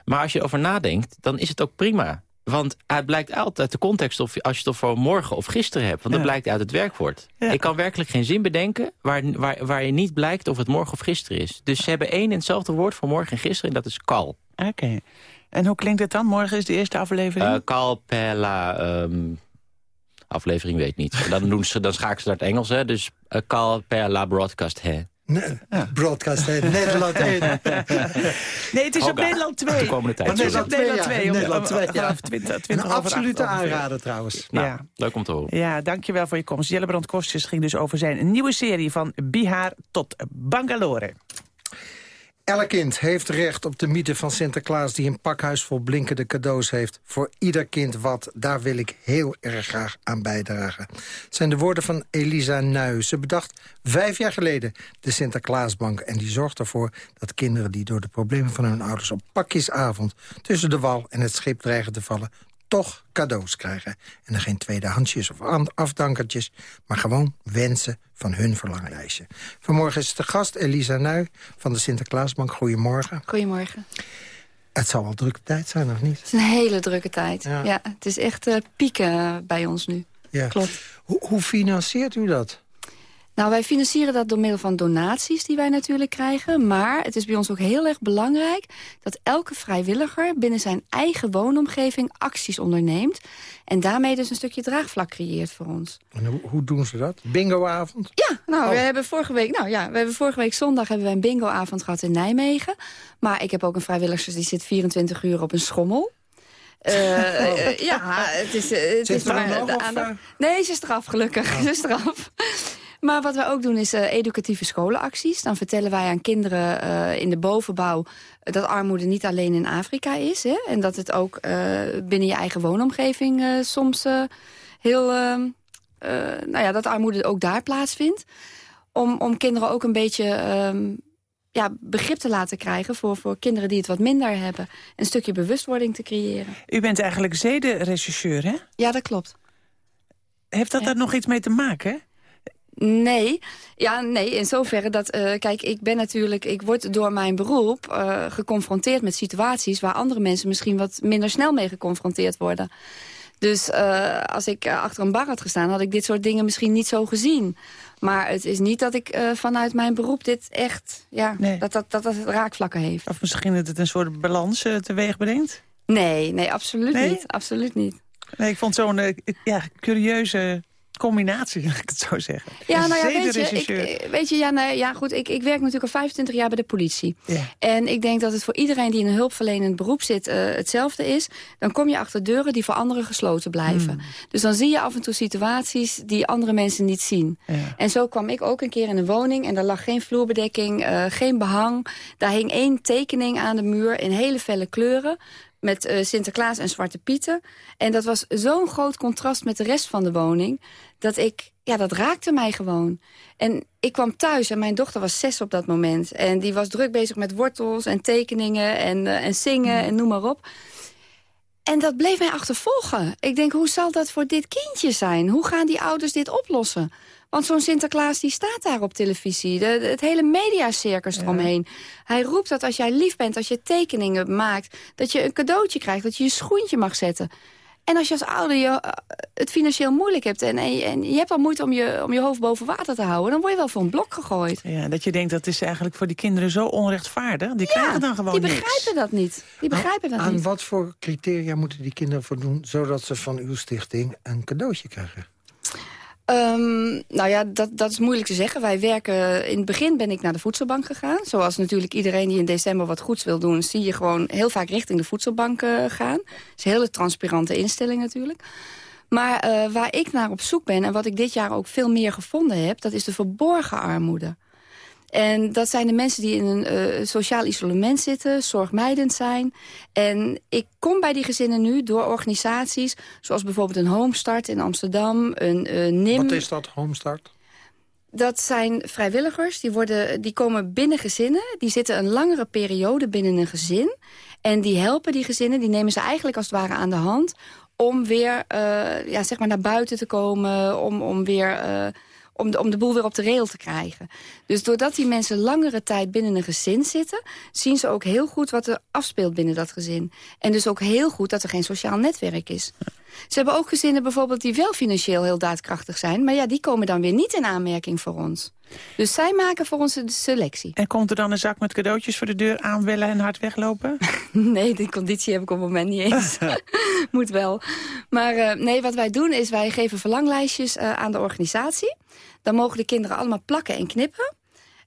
Maar als je erover nadenkt, dan is het ook prima. Want het blijkt altijd uit de context of als je het over morgen of gisteren hebt. Want dat Ja. blijkt uit het werkwoord. Ja. Ik kan werkelijk geen zin bedenken waar, waar, waar je niet blijkt of het morgen of gisteren is. Dus ze hebben één en hetzelfde woord voor morgen en gisteren en dat is kal. Oké. En hoe klinkt het dan? Morgen is de eerste aflevering. Eh kal, pella, ehm, aflevering weet niet. <laughs> Dan, doen ze, dan schakelen ze naar het Engels, hè. Dus uh, kal, pella, broadcast, hè. Nee, Broadcast, hè. <laughs> Nederland 1. nee, het is op Hoga. Nederland 2. De komende tijd. Het is op Nederland 2. om- Nederland om- 2, ja. Vanaf 20, 20 Een absolute aanrader trouwens. Nou, Ja. leuk om te horen. Ja, dankjewel voor je komst. Jellebrand Kostjes ging dus over zijn nieuwe serie van Bihar tot Bangalore. Elk kind heeft recht op de mythe van Sinterklaas... die een pakhuis vol blinkende cadeaus heeft. Voor ieder kind wat, daar wil ik heel erg graag aan bijdragen. Het zijn de woorden van Elisa Nuij. Ze bedacht vijf jaar geleden de Sinterklaasbank... en die zorgt ervoor dat kinderen die door de problemen van hun ouders... op pakjesavond tussen de wal en het schip dreigen te vallen... toch cadeaus krijgen. En dan geen tweedehandsjes of an- afdankertjes... maar gewoon wensen van hun verlanglijstje. Vanmorgen is de gast Elisa Nuij van de Sinterklaasbank. Goedemorgen. Goedemorgen. Het zal wel drukke tijd zijn, of niet? Het is een hele drukke tijd. Ja. Ja, het is echt eh, pieken bij ons nu. Ja. Klopt. Hoe, hoe financiert u dat? Nou, wij financieren dat door middel van donaties die wij natuurlijk krijgen. Maar het is bij ons ook heel erg belangrijk dat elke vrijwilliger binnen zijn eigen woonomgeving acties onderneemt. En daarmee dus een stukje draagvlak creëert voor ons. En hoe, doen ze dat? Bingoavond? Ja, nou, Oh. we hebben vorige week, nou ja, we hebben vorige week zondag hebben we een bingoavond gehad in Nijmegen. Maar ik heb ook een vrijwilliger die zit 24 uur op een schommel. Eh, eh, ja, het is, eh, het is maar de aandacht-? Nee, ze is eraf, gelukkig. Ze is eraf. Maar wat wij ook doen is eh, educatieve scholenacties. Dan vertellen wij aan kinderen eh, in de bovenbouw... dat armoede niet alleen in Afrika is. Hè? En dat het ook eh, binnen je eigen woonomgeving eh, soms eh, heel... eh, eh, nou ja, dat armoede ook daar plaatsvindt. Om, om kinderen ook een beetje ehm, ja, begrip te laten krijgen... Voor, voor kinderen die het wat minder hebben. Een stukje bewustwording te creëren. U bent eigenlijk zedenrechercheur, hè? Ja, dat klopt. Heeft dat daar nog iets mee te maken? Nee, ja, nee, in zoverre dat, eh, kijk, ik ben natuurlijk, ik word door mijn beroep eh, geconfronteerd met situaties waar andere mensen misschien wat minder snel mee geconfronteerd worden. Dus eh, als ik achter een bar had gestaan, had ik dit soort dingen misschien niet zo gezien. Maar het is niet dat ik vanuit mijn beroep dit echt, ja, dat, dat, dat, dat het raakvlakken heeft. Of misschien dat het een soort balans eh, teweeg brengt? Nee, nee, absoluut Nee? niet. Absoluut niet. Nee, ik vond zo'n ja, curieuze combinatie, <laughs> laat ik het zo zeggen. Ja, nou ja, weet je, ik, eh, weet je ja, nou, ja, goed, ik, ik werk natuurlijk al 25 jaar bij de politie. Ja. En ik denk dat het voor iedereen die in een hulpverlenend beroep zit eh, hetzelfde is. Dan kom je achter deuren die voor anderen gesloten blijven. Hmm. Dus dan zie je af en toe situaties die andere mensen niet zien. Ja. En zo kwam ik ook een keer in een woning en daar lag geen vloerbedekking, eh, geen behang. Daar hing één tekening aan de muur in hele felle kleuren. Met uh, Sinterklaas en Zwarte Pieten. En dat was zo'n groot contrast met de rest van de woning... dat ik, ja, dat raakte mij gewoon. En ik kwam thuis en mijn dochter was zes op dat moment. En die was druk bezig met wortels en tekeningen en, uh, en zingen en noem maar op. En dat bleef mij achtervolgen. Ik denk, hoe zal dat voor dit kindje zijn? Hoe gaan die ouders dit oplossen? Want zo'n Sinterklaas die staat daar op televisie. De, het hele mediacircus ja. eromheen. Hij roept dat als jij lief bent, als je tekeningen maakt... dat je een cadeautje krijgt, dat je je schoentje mag zetten. En als je als ouder je, uh, het financieel moeilijk hebt... En, en, en, je hebt al moeite om je, om je hoofd boven water te houden... dan word je wel voor een blok gegooid. Ja, dat je denkt dat is eigenlijk voor die kinderen zo onrechtvaardig. Die ja, krijgen dan gewoon die begrijpen niks. dat niet. Die begrijpen dat Aan niet. wat voor criteria moeten die kinderen voldoen... zodat ze van uw stichting een cadeautje krijgen? Um, nou ja, dat, dat is moeilijk te zeggen. Wij werken, in het begin ben ik naar de voedselbank gegaan. Zoals natuurlijk iedereen die in december wat goeds wil doen... zie je gewoon heel vaak richting de voedselbank uh, gaan. Het is een hele transparante instelling natuurlijk. Maar uh, waar ik naar op zoek ben en wat ik dit jaar ook veel meer gevonden heb... dat is de verborgen armoede. En dat zijn de mensen die in een uh, sociaal isolement zitten, zorgmijdend zijn. En ik kom bij die gezinnen nu door organisaties... zoals bijvoorbeeld een Homestart in Amsterdam, een uh, NIM... Wat is dat, Homestart? Dat zijn vrijwilligers, die, worden, die komen binnen gezinnen. Die zitten een langere periode binnen een gezin. En die helpen die gezinnen, die nemen ze eigenlijk als het ware aan de hand... om weer uh, ja, zeg maar naar buiten te komen, om, om weer... Om de, om de boel weer op de rail te krijgen. Dus doordat die mensen langere tijd binnen een gezin zitten... zien ze ook heel goed wat er afspeelt binnen dat gezin. En dus ook heel goed dat er geen sociaal netwerk is. Ze hebben ook gezinnen bijvoorbeeld die wel financieel heel daadkrachtig zijn... maar ja, die komen dan weer niet in aanmerking voor ons. Dus zij maken voor ons de selectie. En komt er dan een zak met cadeautjes voor de deur aanbellen en hard weglopen? <laughs> nee, die conditie heb ik op het moment niet eens. <laughs> <laughs> Moet wel. Maar uh, nee, wat wij doen is wij geven verlanglijstjes uh, aan de organisatie. Dan mogen de kinderen allemaal plakken en knippen.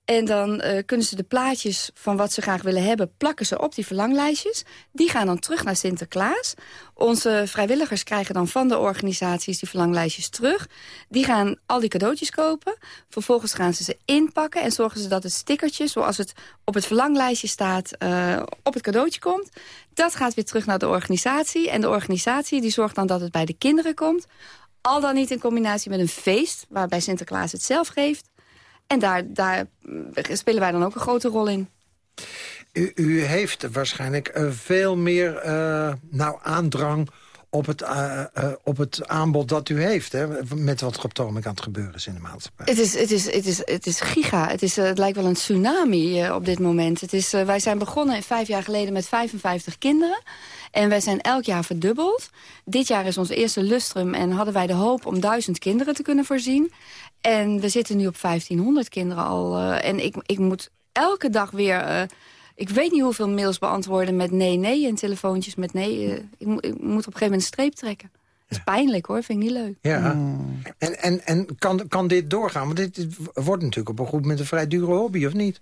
En dan uh, kunnen ze de plaatjes van wat ze graag willen hebben... plakken ze op die verlanglijstjes. Die gaan dan terug naar Sinterklaas. Onze vrijwilligers krijgen dan van de organisaties die verlanglijstjes terug. Die gaan al die cadeautjes kopen. Vervolgens gaan ze ze inpakken en zorgen ze dat het stickertje... zoals het op het verlanglijstje staat, uh, op het cadeautje komt. Dat gaat weer terug naar de organisatie. En de organisatie die zorgt dan dat het bij de kinderen komt. Al dan niet in combinatie met een feest, waarbij Sinterklaas het zelf geeft. En daar, daar spelen wij dan ook een grote rol in. U, u heeft waarschijnlijk uh, veel meer uh, nou, aandrang op het, uh, op het aanbod dat u heeft. Hè? Met wat er ogenblik aan het gebeuren is in de maatschappij. Het is, het is, het is, het is giga. Het, is, het lijkt wel een tsunami op dit moment. Het is, wij zijn begonnen vijf jaar geleden met 55 kinderen. En wij zijn elk jaar verdubbeld. Dit jaar is ons eerste lustrum en hadden wij de hoop om duizend kinderen te kunnen voorzien. En we zitten nu op 1500 kinderen al. Uh, en ik, ik moet elke dag weer... Uh, ik weet niet hoeveel mails beantwoorden met nee, nee... en telefoontjes met nee. Uh, ik, mo ik, moet op een gegeven moment een streep trekken. Dat is pijnlijk hoor, vind ik niet leuk. Ja, mm. en, en, en kan, kan dit doorgaan? Want dit, dit wordt natuurlijk op een goed moment een vrij dure hobby, of niet?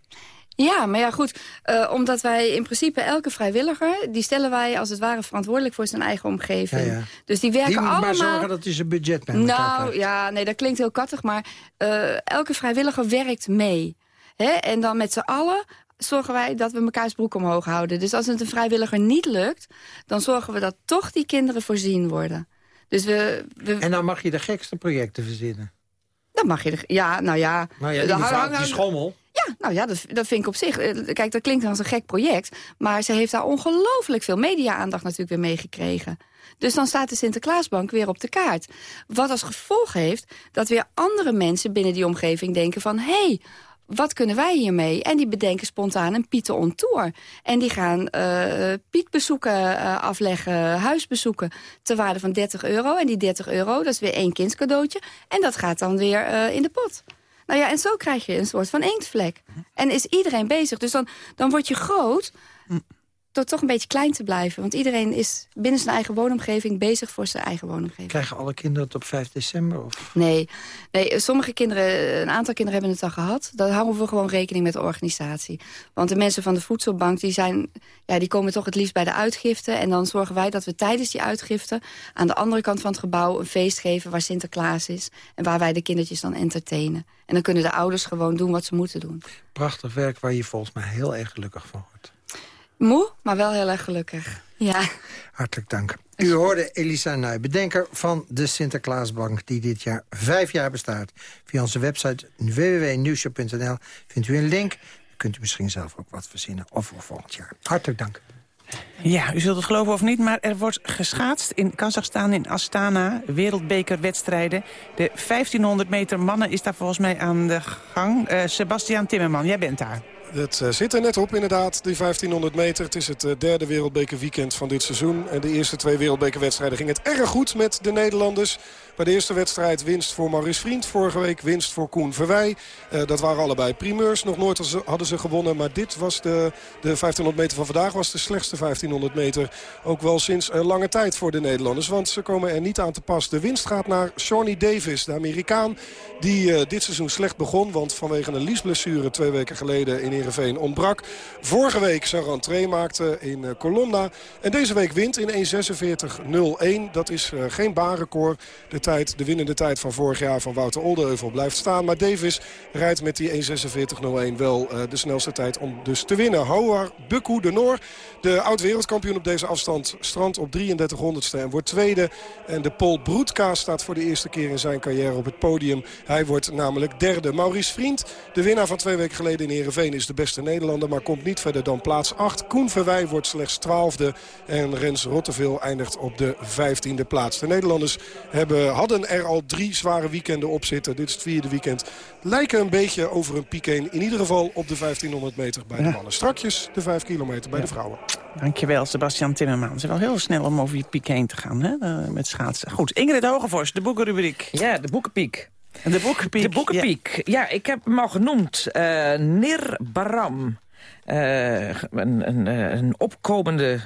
Ja, maar ja, goed. Uh, omdat wij in principe elke vrijwilliger... die stellen wij als het ware verantwoordelijk voor zijn eigen omgeving. Ja, ja. Dus die werken die allemaal... maar zorgen dat hij zijn budget bij Nou, krijgt. ja, nee, dat klinkt heel kattig. Maar uh, elke vrijwilliger werkt mee. Hè? En dan met z'n allen zorgen wij dat we mekaars broek omhoog houden. Dus als het een vrijwilliger niet lukt... dan zorgen we dat toch die kinderen voorzien worden. Dus we, we... En dan mag je de gekste projecten verzinnen. Dan mag je de... Ja, nou ja... Nou ja, die, schommel... Ja, nou ja, dat, dat vind ik op zich... Kijk, dat klinkt als een gek project. Maar ze heeft daar ongelooflijk veel media-aandacht natuurlijk weer meegekregen. Dus dan staat de Sinterklaasbank weer op de kaart. Wat als gevolg heeft dat weer andere mensen binnen die omgeving denken van... hé, hey, wat kunnen wij hiermee? En die bedenken spontaan een Pieten on Tour. En die gaan uh, Pietbezoeken uh, afleggen, huisbezoeken... ter waarde van 30 euro. En die 30 euro, dat is weer één kindscadeautje. En dat gaat dan weer uh, in de pot. Nou ja, en zo krijg je een soort van inktvlek. En is iedereen bezig. Dus dan, dan word je groot door toch een beetje klein te blijven. Want iedereen is binnen zijn eigen woonomgeving bezig voor zijn eigen woonomgeving. Krijgen alle kinderen het op 5 december? Of? Nee. nee, sommige kinderen, een aantal kinderen hebben het al gehad. Dan houden we gewoon rekening met de organisatie. Want de mensen van de voedselbank, die, zijn, ja, die komen toch het liefst bij de uitgifte. En dan zorgen wij dat we tijdens die uitgifte... aan de andere kant van het gebouw een feest geven waar Sinterklaas is. En waar wij de kindertjes dan entertainen. En dan kunnen de ouders gewoon doen wat ze moeten doen. Prachtig werk waar je volgens mij heel erg gelukkig van wordt. Moe, maar wel heel erg gelukkig. Ja. Hartelijk dank. U hoorde Elisa Nuij, bedenker van de Sinterklaasbank... die dit jaar vijf jaar bestaat. Via onze website www.nieuwshow.nl vindt u een link. Kunt u misschien zelf ook wat verzinnen of voor volgend jaar. Hartelijk dank. Ja, u zult het geloven of niet, maar er wordt geschaatst in Kazachstan, in Astana. Wereldbekerwedstrijden. De 1500 meter mannen is daar volgens mij aan de gang. Uh, Sebastian Timmerman, jij bent daar. Het uh, zit er net op inderdaad, die 1500 meter. Het is het uh, derde wereldbekerweekend van dit seizoen. En de eerste twee wereldbekerwedstrijden ging het erg goed met de Nederlanders. Bij de eerste wedstrijd winst voor Maurice Vriend. Vorige week winst voor Koen Verwij. Uh, dat waren allebei primeurs. Nog nooit hadden ze gewonnen. Maar dit was de, de 1500 meter van vandaag was de slechtste 1500 meter. Ook wel sinds uh, lange tijd voor de Nederlanders. Want ze komen er niet aan te pas. De winst gaat naar Shawnee Davis, de Amerikaan. Die uh, dit seizoen slecht begon. Want vanwege een liesblessure twee weken geleden in Heerenveen ontbrak. Vorige week zijn rentree maakte in uh. En deze week wint in 1.46.01. Dat is geen baanrecord. De de winnende tijd van vorig jaar van Wouter Oldeheuvel blijft staan. Maar Davis rijdt met die 1.46.01 wel uh, de snelste tijd om dus te winnen. Houar Bukku de Noor, de oud-wereldkampioen op deze afstand, strandt op 33 honderdste en wordt tweede. En de Paul Broedka staat voor de eerste keer in zijn carrière op het podium. Hij wordt namelijk derde. Maurice Vriend, de winnaar van twee weken geleden in Heerenveen, is de beste Nederlander. Maar komt niet verder dan plaats 8. Koen Verwij wordt slechts twaalfde. En Rens Rotteveel eindigt op de vijftiende plaats. De Nederlanders hebben hadden er al drie zware weekenden op zitten. Dit is het vierde weekend. Lijken een beetje over een piek heen. In ieder geval op de 1500 meter bij de mannen. Strakjes de 5 kilometer bij ja. de vrouwen. Dankjewel, Sebastian Timmerman. Het is wel heel snel om over je piek heen te gaan hè? Uh, met schaatsen. Goed, Ingrid Hogevors, de boekenrubriek. Ja, de boekenpiek. De boekenpiek. De boekenpiek. Ja, ja ik heb hem al genoemd. Uh, Nir Baram. Uh, een, een, een opkomende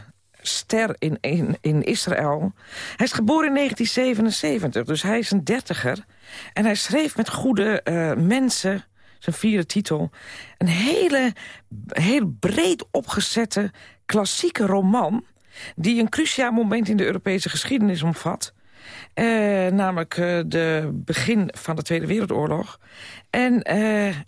ster in, in, in Israël. Hij is geboren in 1977, dus hij is een dertiger. En hij schreef met goede uh, mensen, zijn vierde titel... een hele, heel breed opgezette klassieke roman... die een cruciaal moment in de Europese geschiedenis omvat... Uh, namelijk uh, de begin van de Tweede Wereldoorlog. En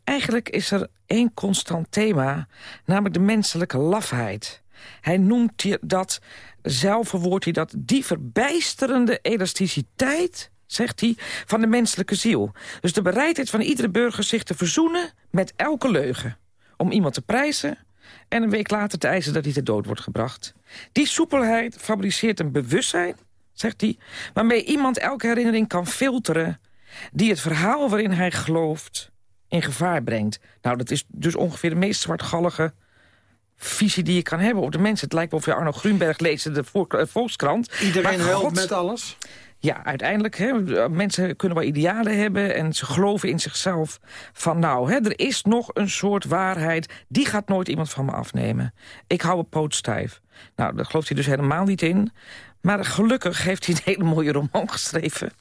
eigenlijk is er één constant thema, namelijk de menselijke lafheid. Hij noemt dat, zelf verwoordt hij dat, die verbijsterende elasticiteit zegt hij, van de menselijke ziel. Dus de bereidheid van iedere burger zich te verzoenen met elke leugen. Om iemand te prijzen en een week later te eisen dat hij te dood wordt gebracht. Die soepelheid fabriceert een bewustzijn, zegt hij... waarmee iemand elke herinnering kan filteren... die het verhaal waarin hij gelooft in gevaar brengt. Nou, dat is dus ongeveer de meest zwartgallige visie die je kan hebben op de mensen. Het lijkt wel of je Arno Grunberg leest de Volkskrant. Iedereen helpt met alles? Ja, uiteindelijk, hè, mensen kunnen wel idealen hebben... en ze geloven in zichzelf van... nou, hè, er is nog een soort waarheid... die gaat nooit iemand van me afnemen. Ik hou een poot stijf. Nou, daar gelooft hij dus helemaal niet in. Maar gelukkig heeft hij een <laughs> hele mooie roman geschreven.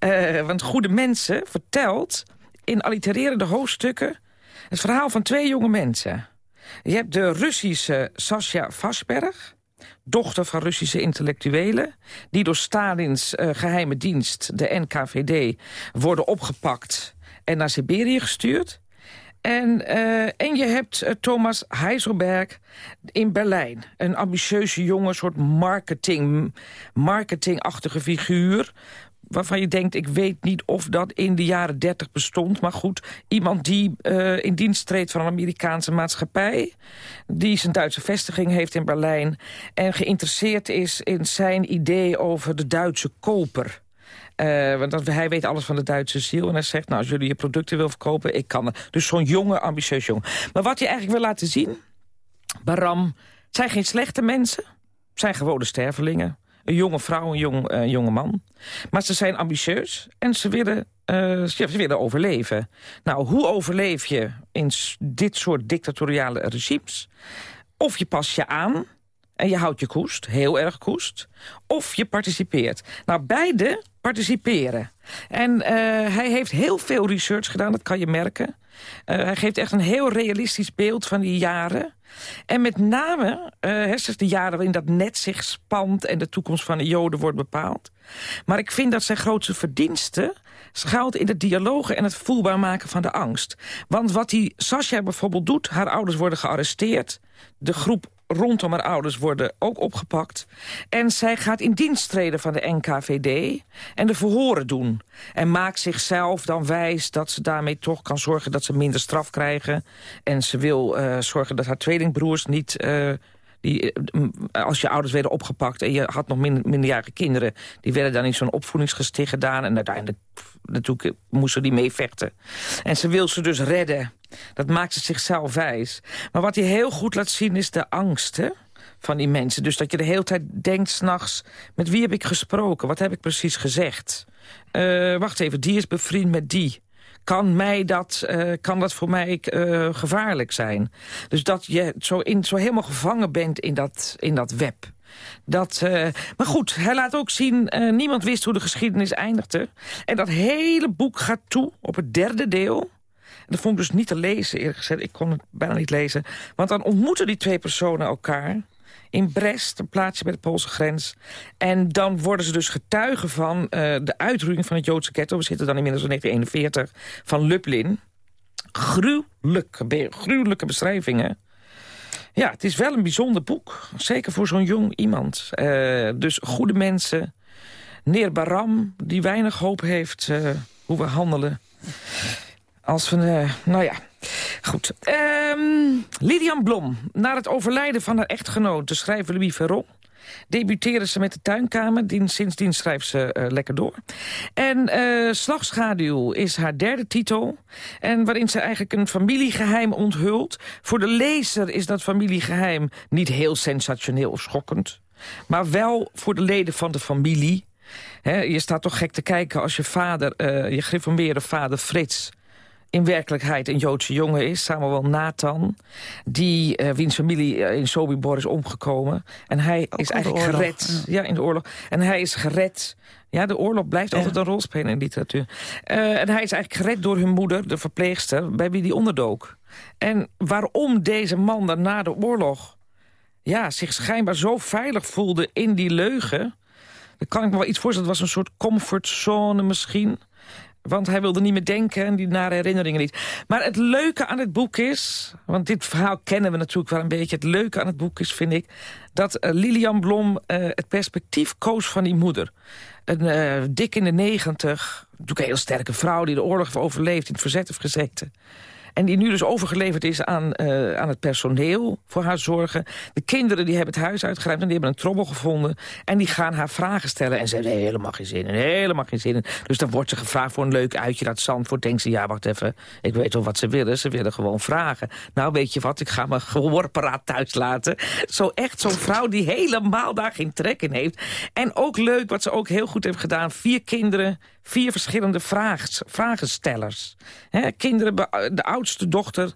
Uh, want Goede Mensen vertelt in allitererende hoofdstukken... het verhaal van twee jonge mensen... Je hebt de Russische Sascha Vasberg, dochter van Russische intellectuelen... die door Stalins uh, geheime dienst, de NKVD, worden opgepakt... en naar Siberië gestuurd. En, uh, en je hebt uh, Thomas Heiselberg in Berlijn. Een ambitieuze jongen, soort marketing, marketingachtige figuur waarvan je denkt, ik weet niet of dat in de jaren 30 bestond. Maar goed, iemand die uh, in dienst treedt van een Amerikaanse maatschappij... die zijn Duitse vestiging heeft in Berlijn... en geïnteresseerd is in zijn idee over de Duitse koper... Uh, want hij weet alles van de Duitse ziel. En hij zegt, nou, als jullie je producten wil verkopen, ik kan het. Dus zo'n jonge, ambitieus jongen. Maar wat hij eigenlijk wil laten zien... Baram, zijn geen slechte mensen. Het zijn gewone stervelingen. Een jonge vrouw, een jong, uh, jonge man. Maar ze zijn ambitieus en ze willen, uh, ze willen overleven. Nou, hoe overleef je in dit soort dictatoriale regimes? Of je past je aan en je houdt je koest, heel erg koest. Of je participeert. Nou, beide participeren. En uh, hij heeft heel veel research gedaan, dat kan je merken. Hij geeft echt een heel realistisch beeld van die jaren. En met name, uh, de jaren waarin dat net zich spant... en de toekomst van de Joden wordt bepaald. Maar ik vind dat zijn grootste verdienste schuilt in de dialogen en het voelbaar maken van de angst. Want wat die Sascha bijvoorbeeld doet, haar ouders worden gearresteerd... de groep rondom haar ouders worden ook opgepakt. En zij gaat in dienst treden van de NKVD en de verhoren doen. En maakt zichzelf dan wijs dat ze daarmee toch kan zorgen dat ze minder straf krijgen. En ze wil uh, zorgen dat haar tweelingbroers niet... Uh, die, als je ouders werden opgepakt en je had nog minder, minderjarige kinderen... die werden dan in zo'n opvoedingsgesticht gedaan... en uiteindelijk natuurlijk moesten die meevechten. En ze wil ze dus redden. Dat maakt ze zichzelf wijs. Maar wat hij heel goed laat zien is de angst, hè? van die mensen. Dus dat je de hele tijd denkt s'nachts... met wie heb ik gesproken? Wat heb ik precies gezegd? Uh, wacht even, die is bevriend met die. Kan, mij dat, uh, kan dat voor mij uh, gevaarlijk zijn? Dus dat je zo, in, zo helemaal gevangen bent in dat, in dat web. Dat, uh, maar goed, hij laat ook zien, niemand wist hoe de geschiedenis eindigde. En dat hele boek gaat toe op het derde deel. Dat vond ik dus niet te lezen, eerlijk gezegd. Ik kon het bijna niet lezen. Want dan ontmoeten die twee personen elkaar in Brest, een plaatsje bij de Poolse grens. En dan worden ze dus getuigen van uh, de uitroeiing van het Joodse ghetto. We zitten dan inmiddels in 1941, van Lublin. Gruwelijke, gruwelijke beschrijvingen. Ja, het is wel een bijzonder boek. Zeker voor zo'n jong iemand. Uh, dus goede mensen. Neer Baram, die weinig hoop heeft uh, hoe we handelen. Als we, uh, nou ja, goed. Um, Lilian Blom, na het overlijden van haar echtgenoot, de schrijver Louis Ferron debuteerde ze met de tuinkamer. Die, sindsdien schrijft ze uh, lekker door. En uh, Slagschaduw is haar derde titel. En waarin ze eigenlijk een familiegeheim onthult. Voor de lezer is dat familiegeheim niet heel sensationeel of schokkend. Maar wel voor de leden van de familie. Je staat toch gek te kijken als je vader, uh, je gereformeerde vader Frits in werkelijkheid een Joodse jongen is, Samuel Nathan... die uh, wiens familie uh, in Sobibor is omgekomen. En hij Ook is eigenlijk gered. Ja. in de oorlog. En hij is gered... Ja, de oorlog blijft ja. altijd een rol spelen in literatuur. Uh, en hij is eigenlijk gered door hun moeder, de verpleegster... bij wie die onderdook. En waarom deze man dan na de oorlog... Ja, zich schijnbaar zo veilig voelde in die leugen... Dan kan ik me wel iets voorstellen. Het was een soort comfortzone misschien... Want hij wilde niet meer denken en die nare herinneringen niet. Maar het leuke aan het boek is... want dit verhaal kennen we natuurlijk wel een beetje... het leuke aan het boek is, vind ik... dat uh, Lilian Blom uh, het perspectief koos van die moeder. Een uh, dik in de negentig, natuurlijk een heel sterke vrouw... die de oorlog heeft overleefd, in het verzet heeft gezeten... En die nu dus overgeleverd is aan, uh, aan het personeel voor haar zorgen. De kinderen die hebben het huis uitgeruimd en die hebben een trommel gevonden. En die gaan haar vragen stellen. En ze hebben helemaal geen zin in, helemaal geen zin in. Dus dan wordt ze gevraagd voor een leuk uitje naar Zandvoort. Denkt ze, ja, wacht even, ik weet wel wat ze willen. Ze willen gewoon vragen. Nou, weet je wat, ik ga mijn gehoorapparaat thuis laten. Zo echt zo'n vrouw die helemaal daar geen trek in heeft. En ook leuk, wat ze ook heel goed heeft gedaan. Vier kinderen, vier verschillende vraag, vragenstellers. Kinderen, de oudste dochter,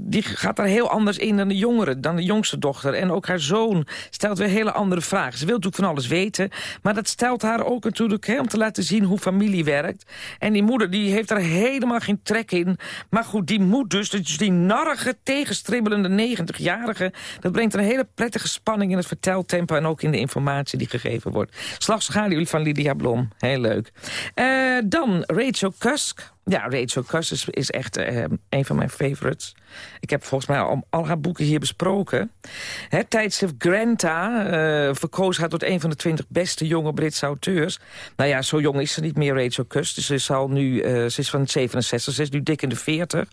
die, gaat daar heel anders in dan de jongere, dan de jongste dochter. En ook haar zoon stelt weer hele andere vragen. Ze wil natuurlijk van alles weten, maar dat stelt haar ook natuurlijk om te laten zien hoe familie werkt. En die moeder die heeft er helemaal geen trek in. Maar goed, die moet dus, dus die narrige, tegenstribbelende 90-jarige... dat brengt een hele prettige spanning in het verteltempo... en ook in de informatie die gegeven wordt. Slagschaduw van Lydia Blom, heel leuk. Uh, dan Rachel Cusk. Ja, Rachel Cusk is, is echt uh, een van mijn favorites. Ik heb volgens mij al, al haar boeken hier besproken. Het tijdschrift Granta uh, verkoos haar tot een van de twintig beste jonge Britse auteurs. Nou ja, zo jong is ze niet meer, Rachel Cusk. Dus ze is, al nu, ze is van 67, ze is nu dik in de 40.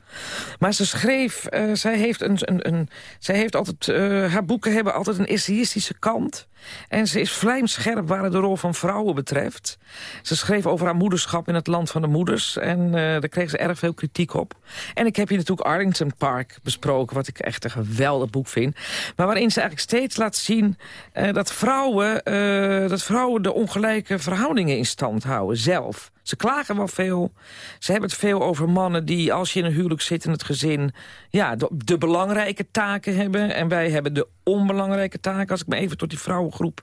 Maar ze schreef, zij heeft, een, een, een, zij heeft altijd, haar boeken hebben altijd een essayistische kant. En ze is vlijmscherp waar het de rol van vrouwen betreft. Ze schreef over haar moederschap in het land van de moeders. En daar kreeg ze erg veel kritiek op. En ik heb hier natuurlijk Arlington Park besproken... wat ik echt een geweldig boek vind. Maar waarin ze eigenlijk steeds laat zien... Uh, dat, vrouwen, uh, dat vrouwen de ongelijke verhoudingen in stand houden, zelf. Ze klagen wel veel. Ze hebben het veel over mannen die, als je in een huwelijk zit in het gezin... ja, de, de belangrijke taken hebben. En wij hebben de onbelangrijke taken. Als ik me even tot die vrouwengroep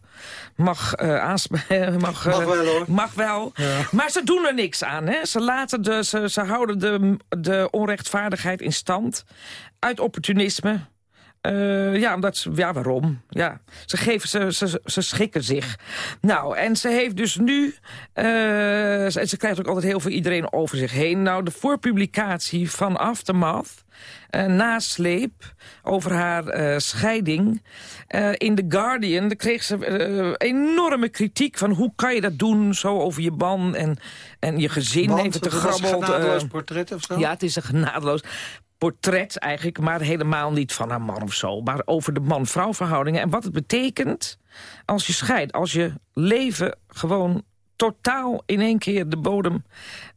mag uh, aanspreken. <laughs> Mag, uh, mag wel, hoor. Mag wel. Ja. Maar ze doen er niks aan. Hè? Ze, laten de, ze, ze houden de, de onrechtvaardigheid in stand. Uit opportunisme Uh, ja, omdat ze, ja, waarom? Ja, ze, geven, ze, ze, ze schikken zich. Nou, en ze heeft dus nu... Uh, ze, ze, krijgt ook altijd heel veel iedereen over zich heen. Nou, de voorpublicatie van Aftermath... Uh, nasleep over haar scheiding. in The Guardian daar kreeg ze enorme kritiek van... hoe kan je dat doen, zo over je man en, en je gezin Want, heeft het een genadeloos portret of zo? Ja, het is een genadeloos portret eigenlijk, maar helemaal niet van haar man of zo. Maar over de man-vrouw verhoudingen en wat het betekent als je scheidt. Als je leven gewoon totaal in één keer de bodem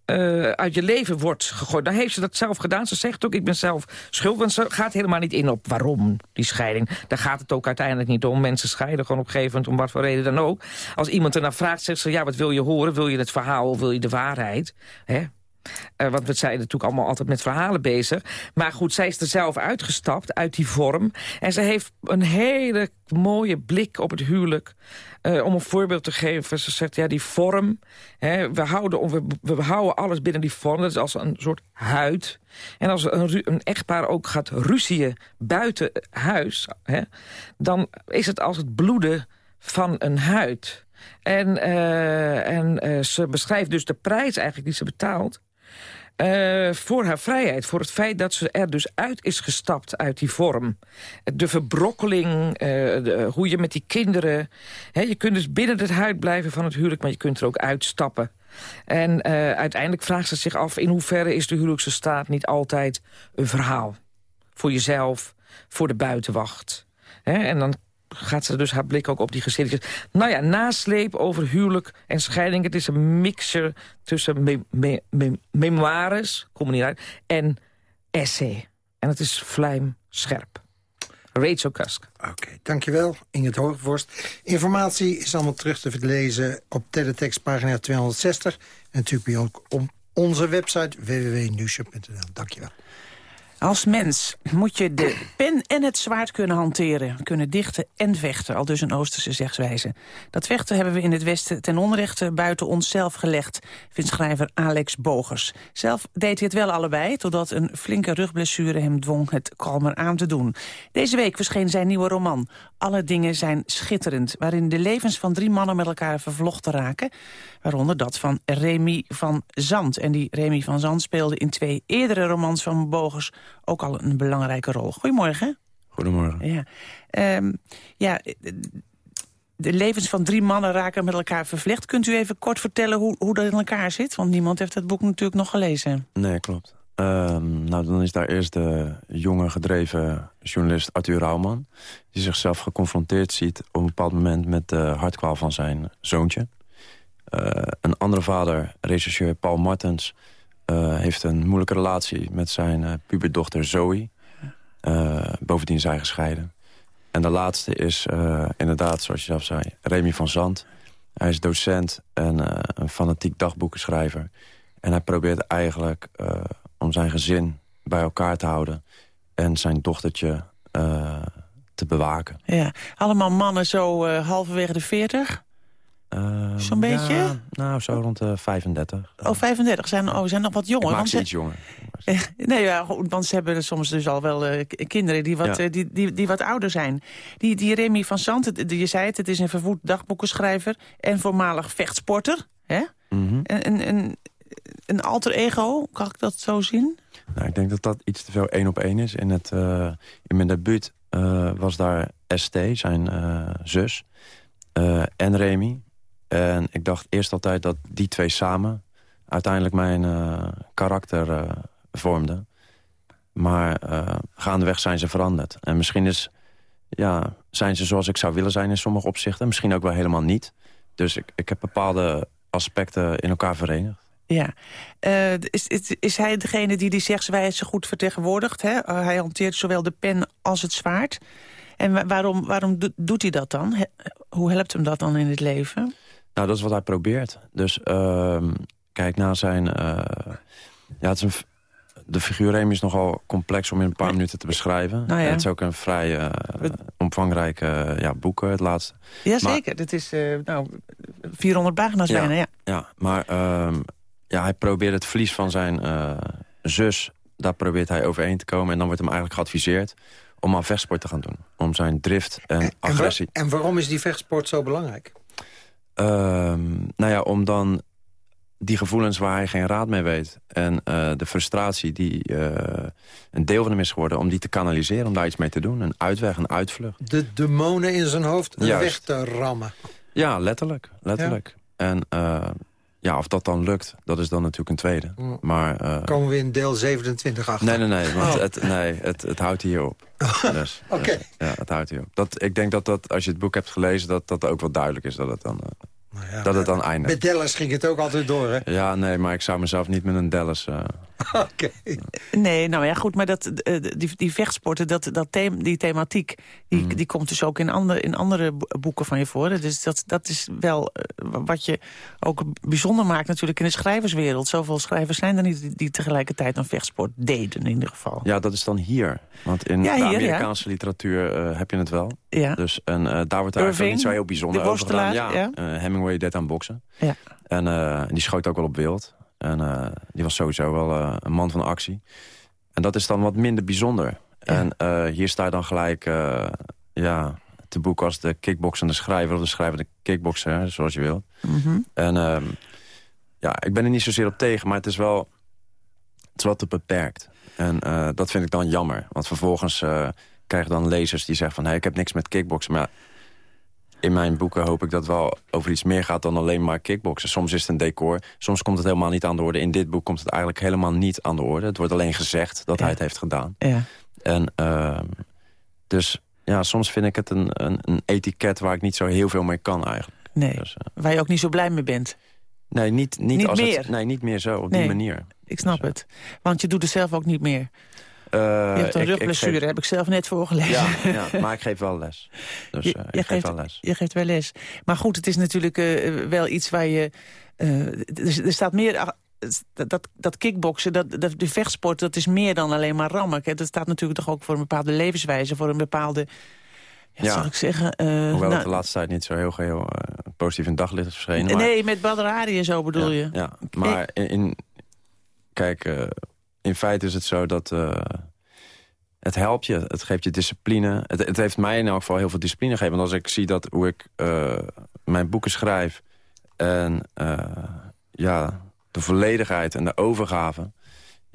uh, uit je leven wordt gegooid. Dan heeft ze dat zelf gedaan. Ze zegt ook, ik ben zelf schuld. Want ze gaat helemaal niet in op waarom, die scheiding. Daar gaat het ook uiteindelijk niet om. Mensen scheiden gewoon op een gegeven moment, om wat voor reden dan ook. Als iemand ernaar vraagt, zegt ze, ja, wat wil je horen? Wil je het verhaal of wil je de waarheid? Hè? Uh, want we zijn natuurlijk allemaal altijd met verhalen bezig. Maar goed, zij is er zelf uitgestapt uit die vorm. En ze heeft een hele mooie blik op het huwelijk. Uh, om een voorbeeld te geven, ze zegt, ja, die vorm... Hè, we, houden, we, we houden alles binnen die vorm, dat is als een soort huid. En als een, een echtpaar ook gaat ruzien buiten huis... Hè, dan is het als het bloeden van een huid... En, uh, en ze beschrijft dus de prijs eigenlijk die ze betaalt... Uh, voor haar vrijheid. Voor het feit dat ze er dus uit is gestapt uit die vorm. De verbrokkeling, uh, de, hoe je met die kinderen... Hè, je kunt dus binnen het huid blijven van het huwelijk... maar je kunt er ook uitstappen. En uh, uiteindelijk vraagt ze zich af... in hoeverre is de huwelijkse staat niet altijd een verhaal. Voor jezelf, voor de buitenwacht. Hè, en dan gaat ze dus haar blik ook op die gezinnetjes. Nou ja, nasleep over huwelijk en scheiding. Het is een mixer tussen me, me, me, memoires, kom niet uit, en essay. En het is vlijmscherp. Rachel Kusk. Oké, dankjewel. Inget Hoogvorst. Informatie is allemaal terug te lezen op teletext pagina 260. En natuurlijk ook op onze website www.nieuwshow.nl. Dankjewel. Als mens moet je de pen en het zwaard kunnen hanteren. Kunnen dichten en vechten, al dus een Oosterse zegswijze. Dat vechten hebben we in het Westen ten onrechte buiten onszelf gelegd... vindt schrijver Alex Bogers. Zelf deed hij het wel allebei... totdat een flinke rugblessure hem dwong het kalmer aan te doen. Deze week verscheen zijn nieuwe roman. Alle dingen zijn schitterend... waarin de levens van drie mannen met elkaar vervlochten raken. Waaronder dat van Remy van Zand. En die Remy van Zand speelde in twee eerdere romans van Bogers ook al een belangrijke rol. Goedemorgen. Goedemorgen. Ja, um, ja de levens van drie mannen raken met elkaar vervlecht. Kunt u even kort vertellen hoe, hoe dat in elkaar zit? Want niemand heeft het boek natuurlijk nog gelezen. Nee, klopt. Um, nou, dan is daar eerst de jonge gedreven journalist Arthur Rauwman... die zichzelf geconfronteerd ziet op een bepaald moment... met de hartkwaal van zijn zoontje. Uh, een andere vader, rechercheur Paul Martens... Eh, heeft een moeilijke relatie met zijn eh, puberdochter Zoe. Eh, bovendien zijn gescheiden. En de laatste is inderdaad, zoals je zelf zei, Remy van Zand. Hij is docent en een fanatiek dagboekenschrijver. En hij probeert eigenlijk om zijn gezin bij elkaar te houden... en zijn dochtertje te bewaken. Ja, allemaal mannen zo halverwege de 40. Ehm, Zo'n beetje? Nou, zo rond eh, de 35. Oh, 35. Zijn, oh, zijn nog wat jonger. Ik maak ze iets jonger. <laughs> nee, ja, want ze hebben soms dus al wel eh, kinderen die wat, eh, die, die, wat ouder zijn. Die, die Remy van Sant, je zei het, het is een vervoed dagboekenschrijver... en voormalig vechtsporter. Hè? Mm -hmm. een alter ego, kan ik dat zo zien? Nou, ik denk dat dat iets te veel één op één is. In, het, in mijn debuut was daar ST, zijn zus, en Remy en ik dacht eerst altijd dat die twee samen uiteindelijk mijn uh, karakter uh, vormden. Maar uh, gaandeweg zijn ze veranderd. En misschien is, ja, zijn ze zoals ik zou willen zijn in sommige opzichten. Misschien ook wel helemaal niet. Dus ik, ik heb bepaalde aspecten in elkaar verenigd. Ja. is, is, is hij degene die die zegswijze goed vertegenwoordigt? Hè? hij hanteert zowel de pen als het zwaard. En waarom, waarom doet hij dat dan? hoe helpt hem dat dan in het leven? Nou, dat is wat hij probeert. Dus uh, kijk, naar zijn... Uh, ja, het is een, de figuur Remy is nogal complex om in een paar minuten te beschrijven. Nou ja. Het is ook een vrij uh, omvangrijk ja, boek, het laatste. Jazeker, dit is nou, 400 pagina's ja, bijna, ja. Ja, maar ehm, ja, hij probeert het verlies van zijn zus... daar probeert hij overheen te komen. En dan wordt hem eigenlijk geadviseerd om aan vechtsport te gaan doen. Om zijn drift en agressie... En, waarom is die vechtsport zo belangrijk? Ehm, nou ja, om dan die gevoelens waar hij geen raad mee weet... en uh, de frustratie die uh, een deel van hem is geworden... om die te kanaliseren, om daar iets mee te doen. Een uitweg, een uitvlucht. De demonen in zijn hoofd Juist. weg te rammen. Ja, letterlijk. letterlijk. Ja. En uh, ja, of dat dan lukt, dat is dan natuurlijk een tweede. Maar, Komen we in deel 27 achter? Nee, nee, nee, want oh. het, nee, het, het houdt hier op. <laughs> Dus, Oké. Okay. Ja, het houdt hier op. Dat, ik denk dat, dat als je het boek hebt gelezen... dat dat ook wel duidelijk is dat het dan... Nou ja, dat het dan eindigt. Met Dallas ging het ook altijd door, hè? Ja, nee, maar ik zou mezelf niet met een Dallas... Uh... <laughs> Oké. Nee, nou ja, goed, maar dat, die, die vechtsporten, dat, dat thema, die thematiek... Die, mm. die komt dus ook in, andere in andere boeken van je voor. Dus dat, dat is wel uh, wat je ook bijzonder maakt natuurlijk in de schrijverswereld. Zoveel schrijvers zijn er niet die, die tegelijkertijd een vechtsport deden, in ieder geval. Ja, dat is dan hier. Want in ja, de Amerikaanse ja. literatuur uh, heb je het wel. Ja. Dus, en daar wordt eigenlijk niet zo heel bijzonder de over gedaan. Ja, ja. Hemingway deed aan boksen. Ja. En uh, die schoot ook wel op wild. En die was sowieso wel een man van actie. En dat is dan wat minder bijzonder. Ja. En hier sta je dan gelijk ja, te boek als de kickboxende schrijver... of de schrijvende kickboxer, zoals je wilt. Mm -hmm. En ehm, ja, ik ben er niet zozeer op tegen, maar het is wel, het is wel te beperkt. En dat vind ik dan jammer. Want vervolgens krijg dan lezers die zeggen van... Hey, ik heb niks met kickboksen, maar in mijn boeken hoop ik dat het wel over iets meer gaat dan alleen maar kickboksen. Soms is het een decor, soms komt het helemaal niet aan de orde. In dit boek komt het eigenlijk helemaal niet aan de orde. Het wordt alleen gezegd dat ja. hij het heeft gedaan. Ja. En uh, dus ja, soms vind ik het een, een, een, etiket waar ik niet zo heel veel mee kan eigenlijk. Nee, dus, uh, waar je ook niet zo blij mee bent. Nee, niet, niet, niet als meer. Het, nee, niet meer zo, op nee, die manier. Ik snap dus, het. Want je doet het zelf ook niet meer. Uh, je hebt een rugblessure, geef... heb ik zelf net voorgelezen. Ja, <laughs> ja, maar ik geef wel les. Dus je, ik je geef geeft, wel les. Je geeft wel les. Maar goed, het is natuurlijk uh, wel iets waar je... er, er staat meer... Dat, dat kickboksen, dat, dat, de vechtsport, dat is meer dan alleen maar rammen. Dat staat natuurlijk toch ook voor een bepaalde levenswijze, voor een bepaalde... Ja, ja. zal ik zeggen... Hoewel nou, het de laatste tijd niet zo heel, heel positief in daglicht is verschenen. Maar... Nee, met Badr Hari en zo bedoel ja, je. Ja, maar in, in kijk, in feite is het zo dat het helpt je, het geeft je discipline. Het, het, heeft mij in elk geval heel veel discipline gegeven. Want als ik zie dat hoe ik uh, mijn boeken schrijf... en uh, ja, de volledigheid en de overgave...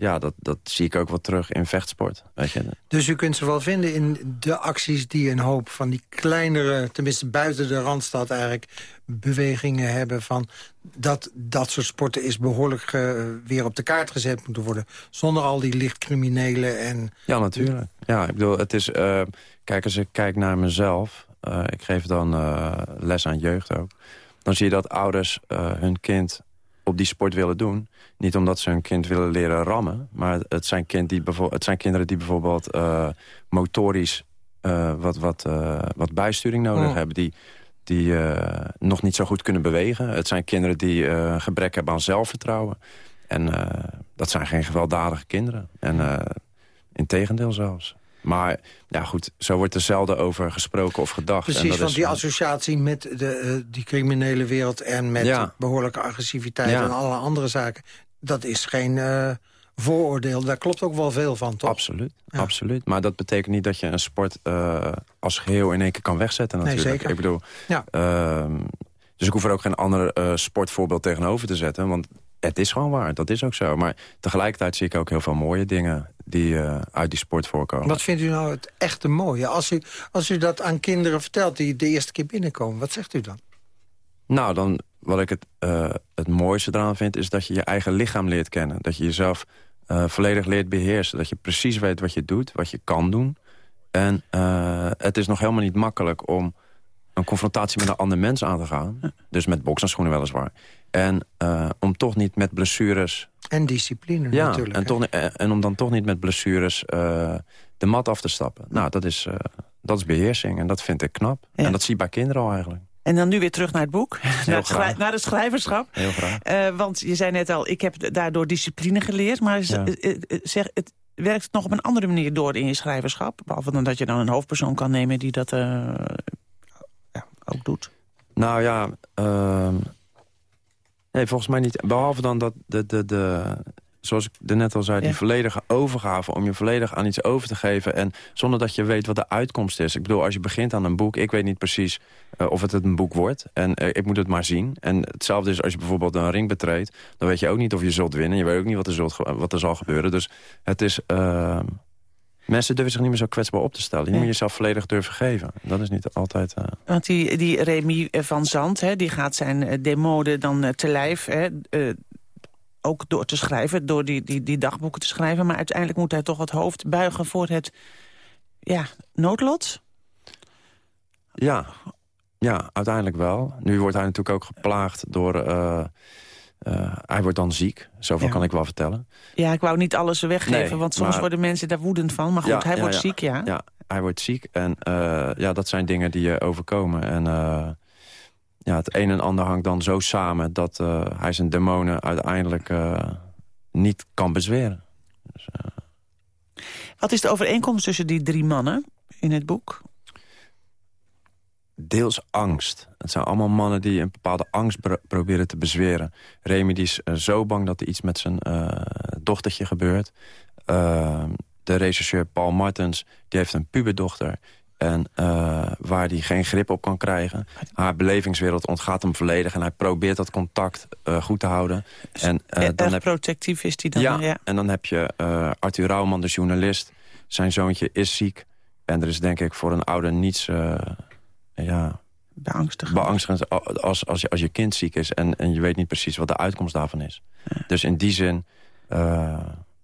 ja, dat, dat zie ik ook wel terug in vechtsport. Weet je. Dus u kunt ze wel vinden in de acties die een hoop van die kleinere... tenminste buiten de Randstad eigenlijk bewegingen hebben van... dat dat soort sporten is behoorlijk uh, weer op de kaart gezet moeten worden. Zonder al die lichtcriminelen en... Ja, natuurlijk. Ja, ik bedoel, het is... Uh, kijk, als ik kijk naar mezelf... Uh, ik geef dan les aan jeugd ook. Dan zie je dat ouders hun kind op die sport willen doen. Niet omdat ze hun kind willen leren rammen. Maar het zijn, kind die het zijn kinderen die bijvoorbeeld motorisch... wat, wat, wat bijsturing nodig Oh. hebben. Die die nog niet zo goed kunnen bewegen. Het zijn kinderen die gebrek hebben aan zelfvertrouwen. En dat zijn geen gewelddadige kinderen. En in tegendeel zelfs. Maar ja goed, zo wordt er zelden over gesproken of gedacht. Precies, en dat want is, die associatie met de, die criminele wereld... en met Ja. behoorlijke agressiviteit Ja. en alle andere zaken... dat is geen vooroordeel. Daar klopt ook wel veel van, toch? Absoluut, absoluut. Maar dat betekent niet dat je een sport uh, als geheel in één keer kan wegzetten Nee, natuurlijk. zeker. Ik bedoel, Ja. uh, dus ik hoef er ook geen ander sportvoorbeeld tegenover te zetten. Want het is gewoon waar, dat is ook zo. Maar tegelijkertijd zie ik ook heel veel mooie dingen die uh, uit die sport voorkomen. Wat vindt u nou het echte mooie? Als u, als u dat aan kinderen vertelt die de eerste keer binnenkomen, wat zegt u dan? Nou, dan wat ik het, uh, het mooiste eraan vind... is dat je je eigen lichaam leert kennen. Dat je jezelf uh, volledig leert beheersen. Dat je precies weet wat je doet, wat je kan doen. En het is nog helemaal niet makkelijk om een confrontatie met een ander mens aan te gaan. Dus met boksanschoenen weliswaar. En uh, om toch niet met blessures... En discipline ja, natuurlijk. En, toch, en, en om dan toch niet met blessures uh, de mat af te stappen. Nou, dat is, uh, dat is beheersing en dat vind ik knap. Ja. En dat zie je bij kinderen al eigenlijk. En dan nu weer terug naar het boek, <laughs> naar het, graag. naar het, schrijverschap. Heel graag. Uh, want je zei net al, ik heb daardoor discipline geleerd. Maar Ja. zeg, het werkt nog op een andere manier door in je schrijverschap. Behalve dan dat je dan een hoofdpersoon kan nemen die dat uh, ja, ook doet. Nou ja, uh, nee, volgens mij niet. Behalve dan dat de, de, de, zoals ik er net al zei, die volledige overgave... om je volledig aan iets over te geven... en zonder dat je weet wat de uitkomst is. Ik bedoel, als je begint aan een boek... ik weet niet precies uh, of het een boek wordt. En uh, ik moet het maar zien. En hetzelfde is als je bijvoorbeeld een ring betreedt... dan weet je ook niet of je zult winnen. Je weet ook niet wat er, zult, wat er zal gebeuren. Dus het is... Uh, Mensen durven zich niet meer zo kwetsbaar op te stellen. Je moet jezelf volledig durven geven. Dat is niet altijd... Uh... Want die, die Remy van Zand, hè, die gaat zijn demode dan te lijf... Hè, ook door te schrijven, door die, die, die dagboeken te schrijven. Maar uiteindelijk moet hij toch het hoofd buigen voor het ja, noodlot? Ja, ja, uiteindelijk wel. Nu wordt hij natuurlijk ook geplaagd door... Uh, uh, hij wordt dan ziek, zoveel kan ik wel vertellen. Ja, ik wou niet alles weggeven, want soms worden mensen daar woedend van. Maar goed, hij wordt ziek, ja. Ja, hij wordt ziek en uh, ja, dat zijn dingen die je overkomen. En ja, het een en ander hangt dan zo samen... dat hij zijn demonen uiteindelijk niet kan bezweren. Dus. Wat is de overeenkomst tussen die drie mannen in het boek? Deels angst. Het zijn allemaal mannen die een bepaalde angst pro proberen te bezweren. Remy die is zo bang dat er iets met zijn dochtertje gebeurt. de regisseur Paul Martens die heeft een puberdochter... En uh, waar hij geen grip op kan krijgen. Haar belevingswereld ontgaat hem volledig. En hij probeert dat contact goed te houden. En, uh, dan heb... protectief is hij dan. Ja, ja, en dan heb je Arthur Rauwman, de journalist. Zijn zoontje is ziek. En er is denk ik voor een ouder niets... ja, beangstigend. beangstigend als, als, je, als je kind ziek is. En, en je weet niet precies wat de uitkomst daarvan is. Dus in die zin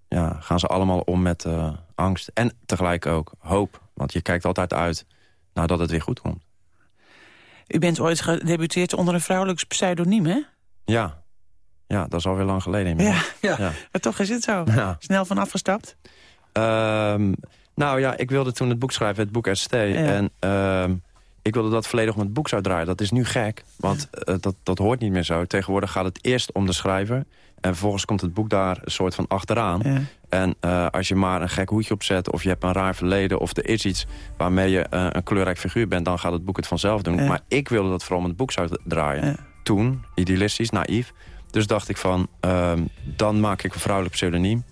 ja, gaan ze allemaal om met angst. En tegelijk ook hoop. Want je kijkt altijd uit nadat het weer goed komt. U bent ooit gedebuteerd onder een vrouwelijk pseudoniem, hè? Ja. Ja, dat is alweer lang geleden. Ja, ja, ja, maar toch is het zo. Snel van afgestapt? Um, nou ja, ik wilde toen het boek schrijven, het boek ST. En um, ik wilde dat volledig om het boek zou draaien. Dat is nu gek, want uh, dat, dat hoort niet meer zo. Tegenwoordig gaat het eerst om de schrijver. En vervolgens komt het boek daar een soort van achteraan. Ja. En uh, als je maar een gek hoedje opzet... of je hebt een raar verleden... of er is iets waarmee je uh, een kleurrijk figuur bent... dan gaat het boek het vanzelf doen. Ja. Maar ik wilde dat vooral om het boek zou draaien. Ja. Toen, idealistisch, naïef. Dus dacht ik van, uh, dan maak ik een vrouwelijk pseudoniem...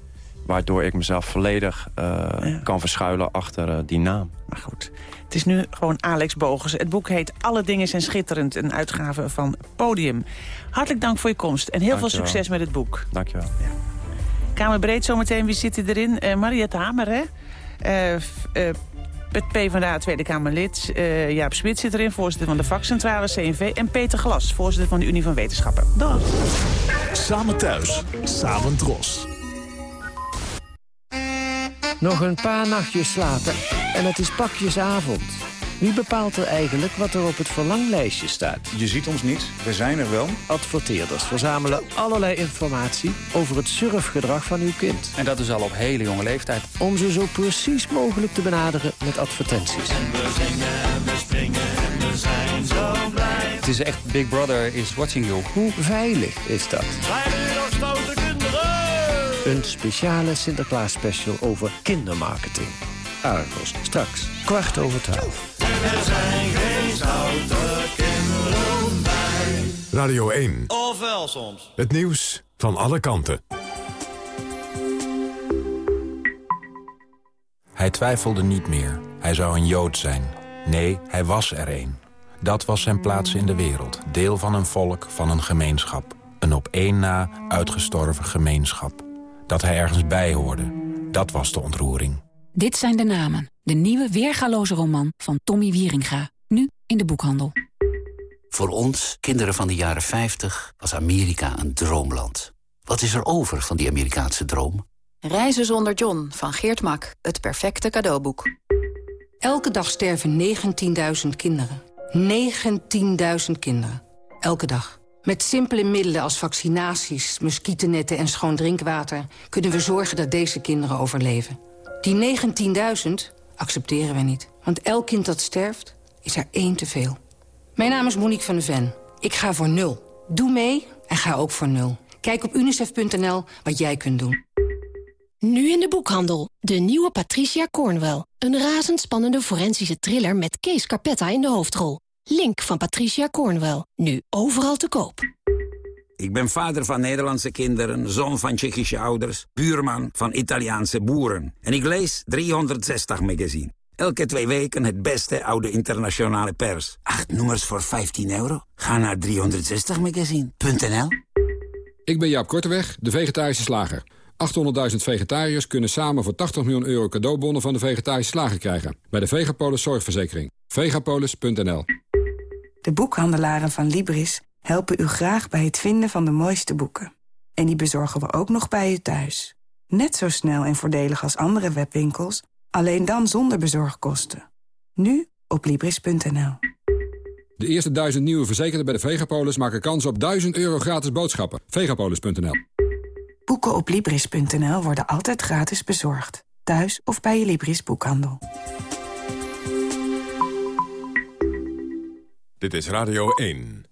waardoor ik mezelf volledig uh, kan verschuilen achter die naam. Maar goed, het is nu gewoon Alex Bogens. Het boek heet Alle dingen zijn schitterend. Een uitgave van Podium. Hartelijk dank voor je komst en heel Dank veel succes met het boek. Dankjewel. Ja. Kamerbreed zometeen, wie zit er erin? Uh, Mariette Hamer, hè? Uh, uh, het PvdA Tweede Kamerlid. Uh, Jaap Smit zit erin, voorzitter van de vakcentrale CNV. En Peter Glas, voorzitter van de Unie van Wetenschappen. Dag. Samen thuis, samen dros. Nog een paar nachtjes slapen en het is pakjesavond. Wie bepaalt er eigenlijk wat er op het verlanglijstje staat? Je ziet ons niet, we zijn er wel. Adverteerders verzamelen allerlei informatie over het surfgedrag van uw kind. En dat is al op hele jonge leeftijd. Om ze zo precies mogelijk te benaderen met advertenties. En we zingen en we springen en we zijn zo blij. Het is echt Big Brother is watching you. Hoe veilig is dat? Een speciale Sinterklaas special over kindermarketing. Argos, straks, kwart over twaalf. Er zijn geen stoute kinderen bij. Radio 1. Of wel soms. Het nieuws van alle kanten. Hij twijfelde niet meer. Hij zou een Jood zijn. Nee, hij was er een. Dat was zijn plaats in de wereld. Deel van een volk, van een gemeenschap. Een op één na uitgestorven gemeenschap. Dat hij ergens bij hoorde. Dat was de ontroering. Dit zijn de namen. De nieuwe weergaloze roman van Tommy Wieringa. Nu in de boekhandel. Voor ons, kinderen van de jaren 50, was Amerika een droomland. Wat is er over van die Amerikaanse droom? Reizen zonder John van Geert Mak. Het perfecte cadeauboek. Elke dag sterven 19.000 kinderen. 19.000 kinderen. Elke dag. Met simpele middelen als vaccinaties, muggennetten en schoon drinkwater... kunnen we zorgen dat deze kinderen overleven. Die 19.000 accepteren we niet. Want elk kind dat sterft, is er één te veel. Mijn naam is Monique van de Ven. Ik ga voor nul. Doe mee en ga ook voor nul. Kijk op unicef.nl wat jij kunt doen. Nu in de boekhandel. De nieuwe Patricia Cornwell. Een razendspannende forensische thriller met Kees Carpetta in de hoofdrol. Link van Patricia Cornwell. Nu overal te koop. Ik ben vader van Nederlandse kinderen, zoon van Tsjechische ouders... buurman van Italiaanse boeren. En ik lees 360 magazine. Elke twee weken het beste oude internationale pers. Acht nummers voor 15 euro? Ga naar 360magazine.nl Ik ben Jaap Korteweg, de vegetarische slager. 800.000 vegetariërs kunnen samen voor 80 miljoen euro cadeaubonnen van de vegetarische slager krijgen. Bij de Vegapolis Zorgverzekering. Vegapolis.nl De boekhandelaren van Libris helpen u graag bij het vinden van de mooiste boeken. En die bezorgen we ook nog bij u thuis. Net zo snel en voordelig als andere webwinkels, alleen dan zonder bezorgkosten. Nu op Libris.nl. De eerste duizend nieuwe verzekerden bij de Vegapolis maken kans op 1000 euro gratis boodschappen. Vegapolis.nl Boeken op Libris.nl worden altijd gratis bezorgd. Thuis of bij je Libris boekhandel. Dit is Radio 1.